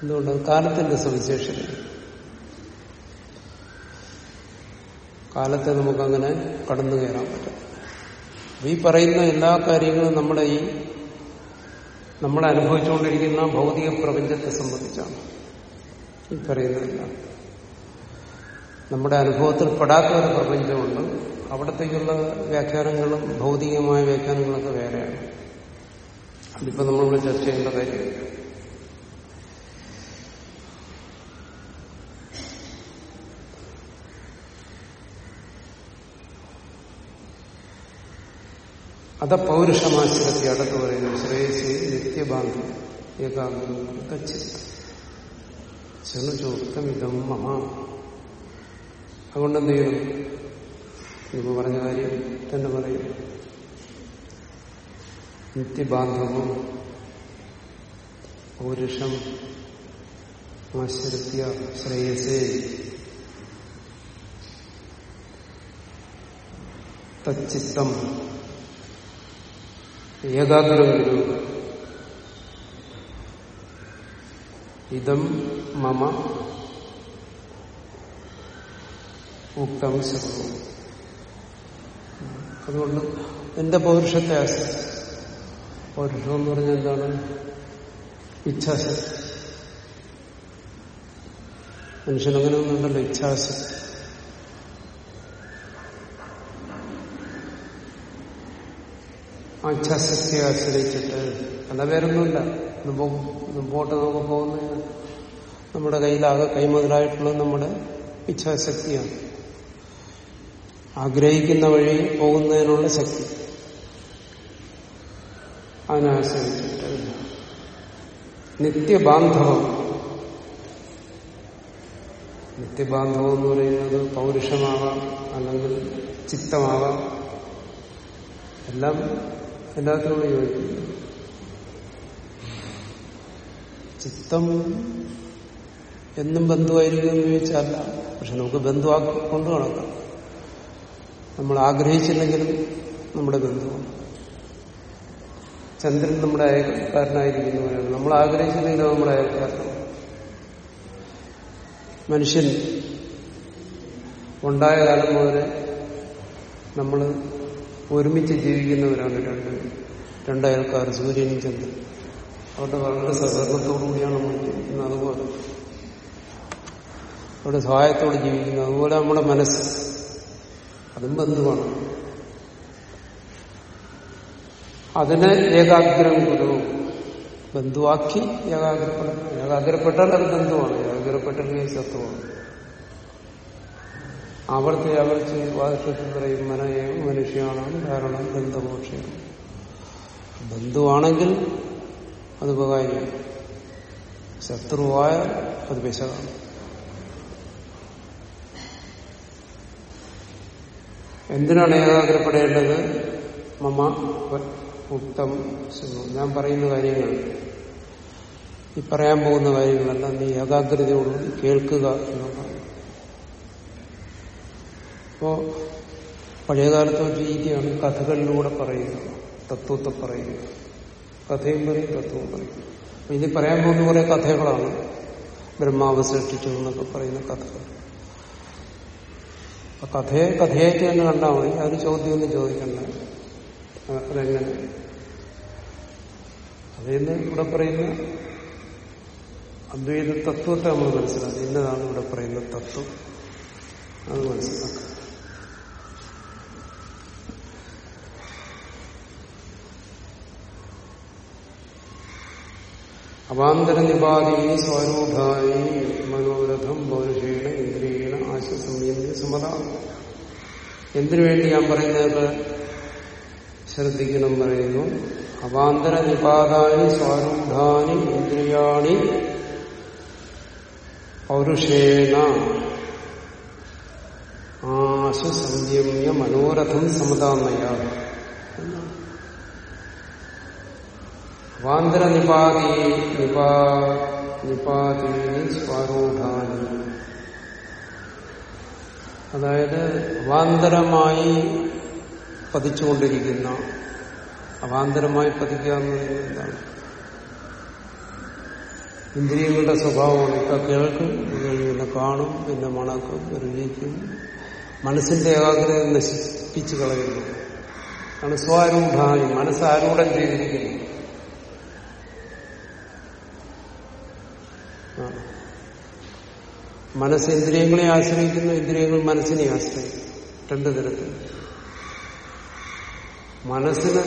എന്തുകൊണ്ട് കാലത്തിന്റെ സവിശേഷത കാലത്തെ നമുക്കങ്ങനെ കടന്നു കയറാൻ പറ്റും. ഈ പറയുന്ന എല്ലാ കാര്യങ്ങളും നമ്മുടെ ഈ നമ്മൾ അനുഭവിച്ചുകൊണ്ടിരിക്കുന്ന ഭൗതിക പ്രപഞ്ചത്തെ സംബന്ധിച്ചാണ് ഈ പറയുന്നതെല്ലാം. നമ്മുടെ അനുഭവത്തിൽ പെടാത്ത ഒരു പ്രപഞ്ചമുണ്ട്. അവിടത്തേക്കുള്ള വ്യാഖ്യാനങ്ങളും ഭൗതികമായ വ്യാഖ്യാനങ്ങളൊക്കെ വേറെയാണ്. അതിപ്പോ നമ്മളിവിടെ ചർച്ച ചെയ്യേണ്ട കാര്യമില്ല. അത പൗരുഷമാശ്രത്തി അടുത്ത് പറയുന്നു ശ്രേയസ് നിത്യബാന്ധി ഏകാഗ്രത ശനുചോക്തമിതം മഹാ അതുകൊണ്ട് എന്ത് ചെയ്യണം ഇപ്പൊ പറഞ്ഞ കാര്യം തന്നെ പറയും. നിത്യബാന്ധവം പൗരുഷം ആശ്രിത്യ ശ്രേയസേ. തച്ചിത്തം ഏകാഗ്രം ഗുരു ഇതം മമ ഉക്തം ശബ്ദം അതുകൊണ്ട് എന്റെ പൗരുഷത്തെ ആശ്രയിച്ച് പൗരുഷം എന്ന് പറഞ്ഞാൽ എന്താണ്? ഇച്ഛാശക്തി. മനുഷ്യനങ്ങനെ ഒന്നുണ്ടല്ലോ ഇച്ഛാശക്തി. ആ ഇച്ഛാശക്തിയെ ആശ്രയിച്ചിട്ട് അല്ല വേറൊന്നുമില്ല മുമ്പോട്ട് നമുക്ക് പോകുന്ന നമ്മുടെ കയ്യിലാകെ കൈമുതലായിട്ടുള്ളത് നമ്മുടെ ഇച്ഛാശക്തിയാണ്. ആഗ്രഹിക്കുന്ന വഴി പോകുന്നതിനുള്ള ശക്തി. അതിനാശ്രയിച്ചിട്ട് നിത്യബാന്ധവം. നിത്യബാന്ധവം എന്ന് പറയുന്നത് പൗരുഷമാവാം അല്ലെങ്കിൽ ചിത്തമാവാം. എല്ലാം എല്ലാത്തിനോട് യോജിക്കുന്നു. ചിത്തം എന്നും ബന്ധുവായിരിക്കും എന്ന് ചോദിച്ചല്ല പക്ഷെ നമുക്ക് ബന്ധുവാക്കി കൊണ്ടു നമ്മൾ ആഗ്രഹിച്ചില്ലെങ്കിലും നമ്മുടെ ബന്ധുവാണ്. ചന്ദ്രൻ നമ്മുടെ അയൽക്കാരനായിരിക്കുന്നവരാണ് നമ്മൾ ആഗ്രഹിച്ചില്ലെങ്കിലും നമ്മുടെ അയൽക്കാരനാണ്. മനുഷ്യൻ ഉണ്ടായ കാലം മുതൽ നമ്മൾ ഒരുമിച്ച് ജീവിക്കുന്നവരാണ് രണ്ട് രണ്ടയൽക്കാർ സൂര്യനും ചന്ദ്രൻ. അവരുടെ വളരെ സഹകരണത്തോടുകൂടിയാണ് നമ്മൾ ജീവിക്കുന്നത്. അതുപോലെ അവരുടെ സഹായത്തോട് ജീവിക്കുന്നത്. അതുപോലെ നമ്മുടെ മനസ്സ്. അതും ബന്ധുവാണ്. അതിനെ ഏകാഗ്രം ഗുരു ബന്ധുവാക്കി ഏകാഗ്രപ്പെടണം ഏകാഗ്രപ്പെട്ടാൽ അത് ബന്ധുവാണ്. ഏകാഗ്രപ്പെട്ടെങ്കിൽ സത്വമാണ്. ആവർത്തി ആവർത്തി വാദത്തിൽ പറയും മനയേവ മനുഷ്യനാണ് കാരണം ബന്ധമോക്ഷം ബന്ധുവാണെങ്കിൽ അത് ഉപകാരിയാണ്. ശത്രുവായ അത് വിശകാണ് എന്തിനാണ് ഏകാഗ്രപ്പെടേണ്ടത്? മമ ഉത്തം. ഞാൻ പറയുന്ന കാര്യങ്ങൾ ഈ പറയാൻ പോകുന്ന കാര്യങ്ങളെല്ലാം നീ ഏകാഗ്രതയോടുകൂടി കേൾക്കുക എന്നുള്ളതാണ്. അപ്പോ പഴയകാലത്തെ ഒരു രീതിയാണ് കഥകളിലൂടെ പറയുക തത്വത്തെ പറയുക കഥയും പറയും തത്വവും പറയും. ഇനി പറയാൻ പോകുന്ന കുറെ കഥകളാണ് ബ്രഹ്മാവ് സൃഷ്ടിച്ചു എന്നൊക്കെ പറയുന്ന കഥകൾ. കഥയെ കഥയായിട്ട് തന്നെ കണ്ടാൽ മതി. അതിന് ചോദ്യമൊന്നും ചോദിക്കണ്ട. അതെങ്ങനെ? അതെന്ന് ഇവിടെ പറയുന്ന അദ്വൈത തത്വത്തെ നമ്മൾ മനസ്സിലാക്കി. ഇന്നതാണ് ഇവിടെ പറയുന്ന തത്വം. അത് മനസ്സിലാക്കുക അവാന്തര നിപാതി സ്വരൂപായി മനോരഥം പൗരുഷേണ ഇന്ദ്രിയേണ ആശസംയമ്യ സമത. എന്തിനു വേണ്ടി ഞാൻ പറയുന്നത്? ശ്രദ്ധിക്കണം പറയുന്നു. അവാന്തര നിപാതാനി സ്വാരൂഢാനി ഇന്ദ്രിയാണി പൗരുഷേണ ആശുസംയമ്യ മനോരഥം സമതാമയ. അവാന്തര നിപാതി നിപാ നിപാതി സ്വാരൂഢാനി അതായത് വാന്തരമായി പതിച്ചുകൊണ്ടിരിക്കുന്ന അവാന്തരമായി പറയുന്നത് എന്താണ്? ഇന്ദ്രിയങ്ങളുടെ സ്വഭാവമാണ്. ഇപ്പൊ കേൾക്കും പിന്നെ കാണും പിന്നെ മണക്കും രുചിക്കും മനസ്സിന്റെ ഏകാഗ്രത നശിപ്പിച്ചു കളയുന്നു. ആണ് സ്വാരൂഢാനി മനസ്സ് ആരൂഢം ചെയ്തിരിക്കുന്നു. മനസ്സ് ഇന്ദ്രിയങ്ങളെ ആശ്രയിക്കുന്നു ഇന്ദ്രിയങ്ങൾ മനസ്സിനെ ആശ്രയിക്കും രണ്ടു തരത്തിൽ. മനസ്സിന്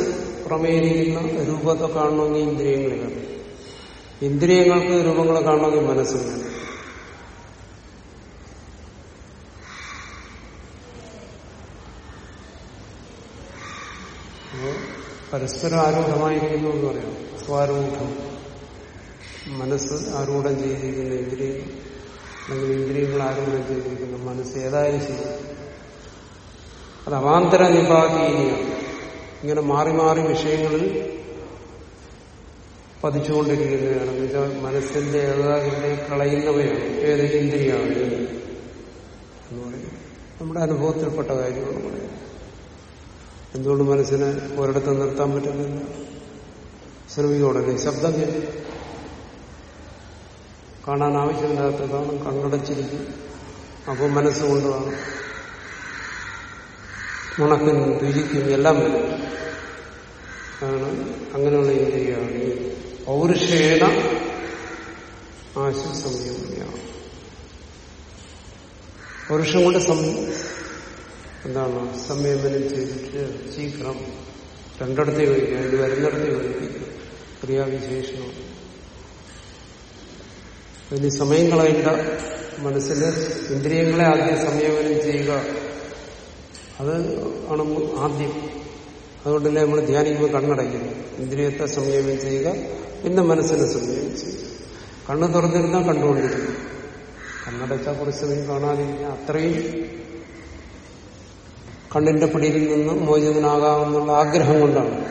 പ്രമേയിരിക്കുന്ന രൂപത്തെ കാണണമെങ്കിൽ ഇന്ദ്രിയങ്ങളെ വേണം ഇന്ദ്രിയങ്ങൾക്ക് രൂപങ്ങളെ കാണണമെങ്കിൽ അപ്പോ പരസ്പരം ആരൂഢമായിരിക്കുന്നു എന്ന് പറയാം. സ്വാരൂഢം മനസ്സ് ആരൂഢം ചെയ്തിരിക്കുന്ന ഇന്ദ്രിയം അല്ലെങ്കിൽ ഇന്ദ്രിയങ്ങൾ ആരോഗ്യം ചെയ്തിരിക്കുന്നു മനസ്സ് ഏതായാലും ശരി. അത് അവാന്തര നിപാതീനിയാണ്. ഇങ്ങനെ മാറി മാറി വിഷയങ്ങളിൽ പതിച്ചുകൊണ്ടിരിക്കുന്നവയാണ് എന്ന് വെച്ചാൽ മനസ്സിന്റെ ഏതാകിന്റെ കളയുന്നവയാണ് ഏത് ഇന്ദ്രിയാണ്. എന്ന് പറയും നമ്മുടെ അനുഭവത്തിൽപ്പെട്ട കാര്യമാണ് പറയുന്നത്. എന്തുകൊണ്ട് മനസ്സിനെ ഒരിടത്ത് നിർത്താൻ പറ്റുന്നില്ല? ശ്രമിക്കോടനെ ശബ്ദം കേൾക്കും കാണാൻ ആവശ്യമില്ലാത്ത കാണും കണ്ണടച്ചിരിക്കും. അപ്പോൾ മനസ്സുകൊണ്ട് കാണും ഉണക്കും രുചിക്കും എല്ലാം വരും. ആണ് അങ്ങനെയുള്ള ഇന്ദ്രിയാണ് ഈ പൗരുഷേണ ആശുസംയമ്യ പൗരുഷം കൊണ്ട് സം എന്താണ്? സംയമനം ചെയ്തിട്ട് ശീഘ്രം രണ്ടിടത്തേ വയ്ക്കുക അതിന് വരുന്നിടത്തേ വയ്ക്കുക ക്രിയാവിശേഷണം. ഇനി സമയം കളയണ്ട. മനസ്സിന് ഇന്ദ്രിയങ്ങളെ ആദ്യം സംയമനം ചെയ്യുക. അത് ആണ് ആദ്യം. അതുകൊണ്ടല്ലേ നമ്മൾ ധ്യാനിക്കുമ്പോൾ കണ്ണടയ്ക്കുന്നു. ഇന്ദ്രിയത്തെ സംയമനം ചെയ്യുക പിന്നെ മനസ്സിനെ സംയമനം ചെയ്യുക. കണ്ണ് തുറന്നിരുന്നാൽ കണ്ടുകൊണ്ടിരിക്കും കണ്ണടച്ചാൽ കുറച്ച് സമയം കാണാതിരിക്കുക. അത്രയും കണ്ണിന്റെ പിടിയിൽ നിന്ന് മോചിതനാകാമെന്നുള്ള ആഗ്രഹം കൊണ്ടാണ്.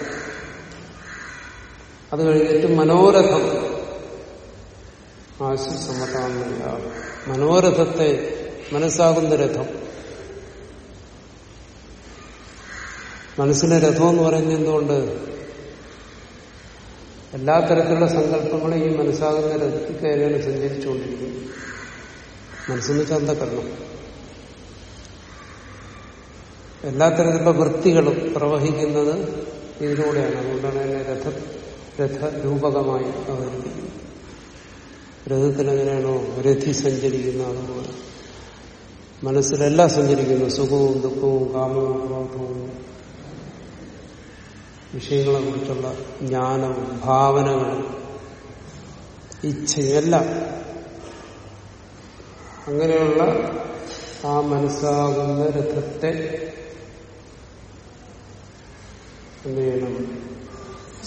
അത് കഴിഞ്ഞിട്ട് മനോരഥം ആശുസമ്മതാണെന്നില്ല മനോരഥത്തെ മനസ്സാകുന്ന രഥം. മനസ്സിന്റെ രഥം എന്ന് പറയുന്നത് എന്തുകൊണ്ട്? എല്ലാ തരത്തിലുള്ള സങ്കല്പങ്ങളും ഈ മനസ്സാകുന്ന രഥത്തിൽ കയറിയാണ് സഞ്ചരിച്ചുകൊണ്ടിരിക്കുന്നത്. മനസ്സെന്ന് ചന്തക്കരണം. എല്ലാ തരത്തിലുള്ള വൃത്തികളും പ്രവഹിക്കുന്നത് ഇതിലൂടെയാണ്. അതുകൊണ്ടാണ് എന്നെ രഥ രഥരൂപകമായി അവതരിപ്പിക്കുന്നു രഥത്തിനെങ്ങനെയാണോ രഥി സഞ്ചരിക്കുന്ന അതുപോലെ. മനസ്സിലെല്ലാം സഞ്ചരിക്കുന്നു. സുഖവും ദുഃഖവും കാമവും ക്രോധവും വിഷയങ്ങളെ കുറിച്ചുള്ള ജ്ഞാനവും ഭാവനകളും ഇച്ഛയെല്ലാം. അങ്ങനെയുള്ള ആ മനസ്സാകുന്ന രഥത്തെ എന്ത് ചെയ്യണം?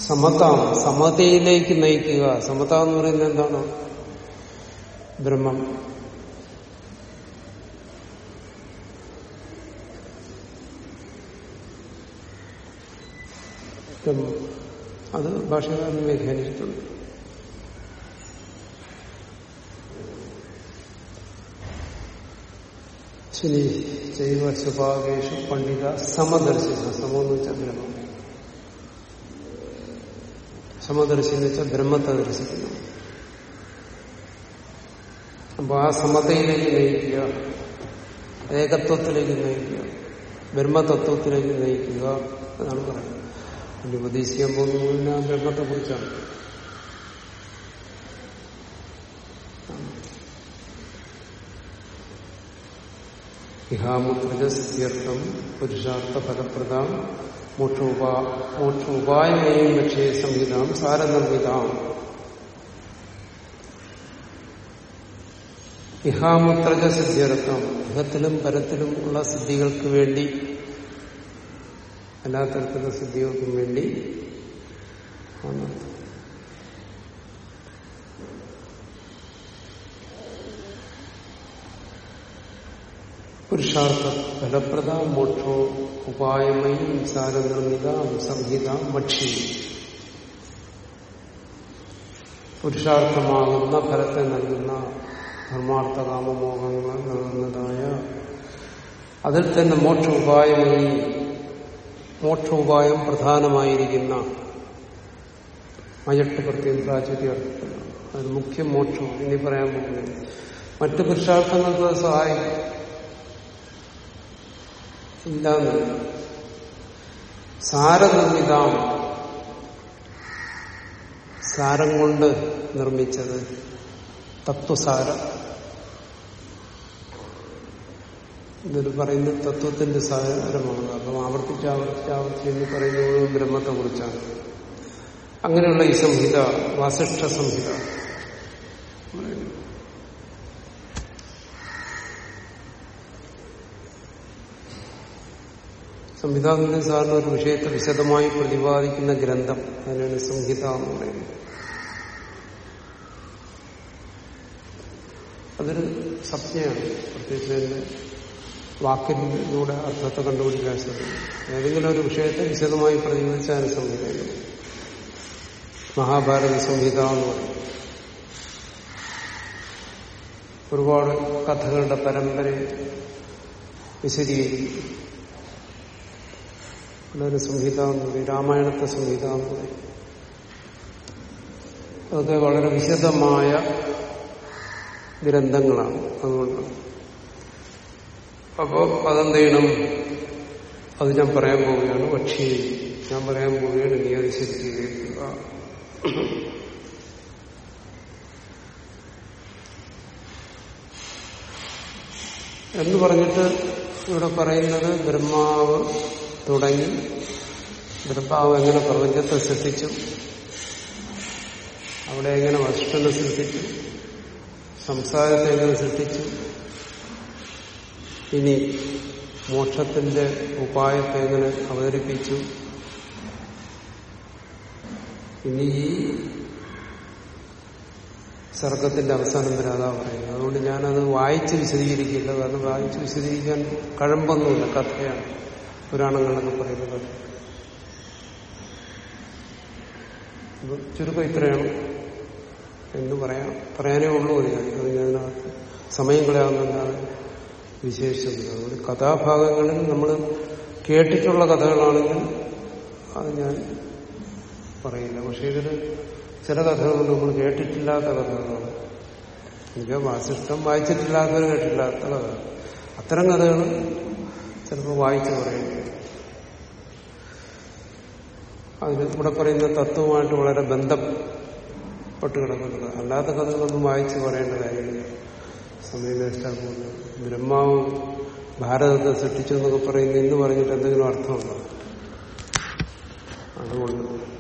സമത സമതയിലേക്ക് നയിക്കുക. സമത എന്ന് പറയുന്നത് എന്താണ്? ബ്രഹ്മം. അത് ഭാഷകാരൻ വ്യാഖ്യാനിച്ചിട്ടുണ്ട് ശനി ജൈവ സ്വഭാവേഷു പണ്ഡിത സമദർശിത. സമം എന്ന് വെച്ചാൽ ബ്രഹ്മം. സമദർശി എന്ന് വെച്ചാൽ ബ്രഹ്മത്തെ ദർശിക്കുന്നു. അപ്പൊ ആ സമതയിലേക്ക് നയിക്കുക. ഏകത്വത്തിലേക്ക് നയിക്കുക. ബ്രഹ്മതത്വത്തിലേക്ക് നയിക്കുക എന്നാണ് പറയുന്നത്. അതിന് ഉപദേശിക്കാൻ പോകുന്നത് ആ ബ്രഹ്മത്തെ കുറിച്ചാണ്. ഇഹാമുദ്രജസ്ഥ്യർത്ഥം പുരുഷാർത്ഥ ഫലപ്രദാം മോക്ഷോപാ മോക്ഷോപായമേയും ലക്ഷ്യ സംഹിതാം സാരനിർമ്മിതാം. ഇഹാമുദ്രജ സിദ്ധ്യർത്ഥം ഇഹത്തിലും പരത്തിലും ഉള്ള സിദ്ധികൾക്ക് വേണ്ടി എല്ലാ തരത്തിലുള്ള സിദ്ധികൾക്കും വേണ്ടി പുരുഷാർത്ഥ ഫലപ്രദ മോക്ഷോ ഉപായമയും സാരനിർമ്മിത സംഹിത ഭക്ഷി പുരുഷാർത്ഥമാകുന്ന ഫലത്തെ നൽകുന്ന ധർമാർത്ഥ കാമമോഹങ്ങൾ നൽകുന്നതായ അതിൽ തന്നെ മോക്ഷ ഉപായമായി മോക്ഷ ഉപായം പ്രധാനമായിരിക്കുന്ന മയട്ട് പ്രത്യേകം പ്രാചുര്യ അത് മുഖ്യ മോക്ഷം ഇനി പറയാൻ പോകുന്നത് മറ്റു പുരുഷാർത്ഥങ്ങൾക്ക് സഹായം ഇല്ലാന്ന്. സാരനിർമ്മിതാം സാരം കൊണ്ട് നിർമ്മിച്ചത് തത്വസാരം. ഇതൊരു പറയുന്ന തത്വത്തിന്റെ സാരമാണ്. അപ്പം ആവർത്തിച്ച് ആവർത്തിച്ച് ആവർത്തിച്ച് എന്ന് പറയുന്നത് ബ്രഹ്മത്തെ കുറിച്ചാണ് അങ്ങനെയുള്ള ഈ സംഹിത വാസിഷ്ഠ സംഹിത. സംഹിതാവിന്റെ സാറിന് ഒരു വിഷയത്തെ വിശദമായി പ്രതിപാദിക്കുന്ന ഗ്രന്ഥം അതിനാണ് സംഹിത എന്ന് പറയുന്നത്. അതൊരു സപ്നയാണ് പ്രത്യേകിച്ച് വാക്കിലൂടെ അർത്ഥത്തെ കണ്ടുപിടിക്കാൻ ശ്രമിക്കും. ഏതെങ്കിലും ഒരു വിഷയത്തെ വിശദമായി പ്രതിപാദിച്ചാണ് സംഹിതയാണ് മഹാഭാരത സംഹിത എന്ന് പറയും. ഒരുപാട് കഥകളുടെ പരമ്പരയെ വിശദീകരിക്കും. സംഹിത എന്ന് പറയും രാമായണത്തെ സംഹിത എന്ന് പറയും. അതൊക്കെ വളരെ വിശദമായ ഗ്രന്ഥങ്ങളാണ് അതുകൊണ്ട് അപ്പോ അതെന്ത് ചെയ്യണം അത് ഞാൻ പറയാൻ പോവുകയാണ്. പക്ഷി ഞാൻ പറയാൻ പോവുകയാണ് നീ അത് ശരിക്കുക എന്ന് പറഞ്ഞിട്ട് ഇവിടെ പറയുന്നത് ബ്രഹ്മാവ് തുടങ്ങി. ബ്രഹ്മാവ് എങ്ങനെ പ്രപഞ്ചത്തെ സൃഷ്ടിച്ചു? അവിടെ എങ്ങനെ വസ്തുനെ സൃഷ്ടിച്ചു? സംസാരത്തെ എങ്ങനെ സൃഷ്ടിച്ചു? ഇനി മോക്ഷത്തിന്റെ ഉപായത്തെ എങ്ങനെ അവതരിപ്പിച്ചു. ഇനി ഈ സർഗത്തിന്റെ അവസാനം വരാതാ പറയുന്നത്. അതുകൊണ്ട് ഞാനത് വായിച്ച് വിശദീകരിക്കില്ല. കാരണം വായിച്ച് വിശദീകരിക്കാൻ കഴമ്പൊന്നുമില്ല. കഥയാണ്. പുരാണങ്ങളെന്ന് പറയുന്നത്. ചുരുക്കം ഇത്രയാണ് എന്ന് പറയാം. പറയാനേ ഉള്ളൂ. ഞാൻ അത് ഞാൻ സമയം കളയാവുന്നതാണ്. വിശേഷിച്ചത് അതുകൊണ്ട് കഥാഭാഗങ്ങളിൽ നമ്മൾ കേട്ടിട്ടുള്ള കഥകളാണെങ്കിൽ അത് ഞാൻ പറയില്ല. പക്ഷേ ഇതിൽ ചില കഥകൾ നമ്മൾ കേട്ടിട്ടില്ലാത്ത കഥകളാണ്. എനിക്ക് വാസിഷ്ടം വായിച്ചിട്ടില്ലാത്തവർ കേട്ടിട്ടില്ലാത്ത കഥ. അത്തരം കഥകൾ ചിലപ്പോൾ വായിച്ചു പറയും അതിന് ഇവിടെ പറയുന്ന തത്വമായിട്ട് വളരെ ബന്ധപ്പെട്ട് കിടക്കുന്നത് അല്ലാത്ത കഥകളൊന്നും വായിച്ച് പറയേണ്ട കാര്യമില്ല സമയം പോകുന്നത് ബ്രഹ്മാവ് ഭാരതത്തെ സൃഷ്ടിച്ചു എന്നൊക്കെ പറയുന്നത് എന്ന് പറഞ്ഞിട്ട് എന്തെങ്കിലും അർത്ഥമുണ്ടോ? അതുകൊണ്ട്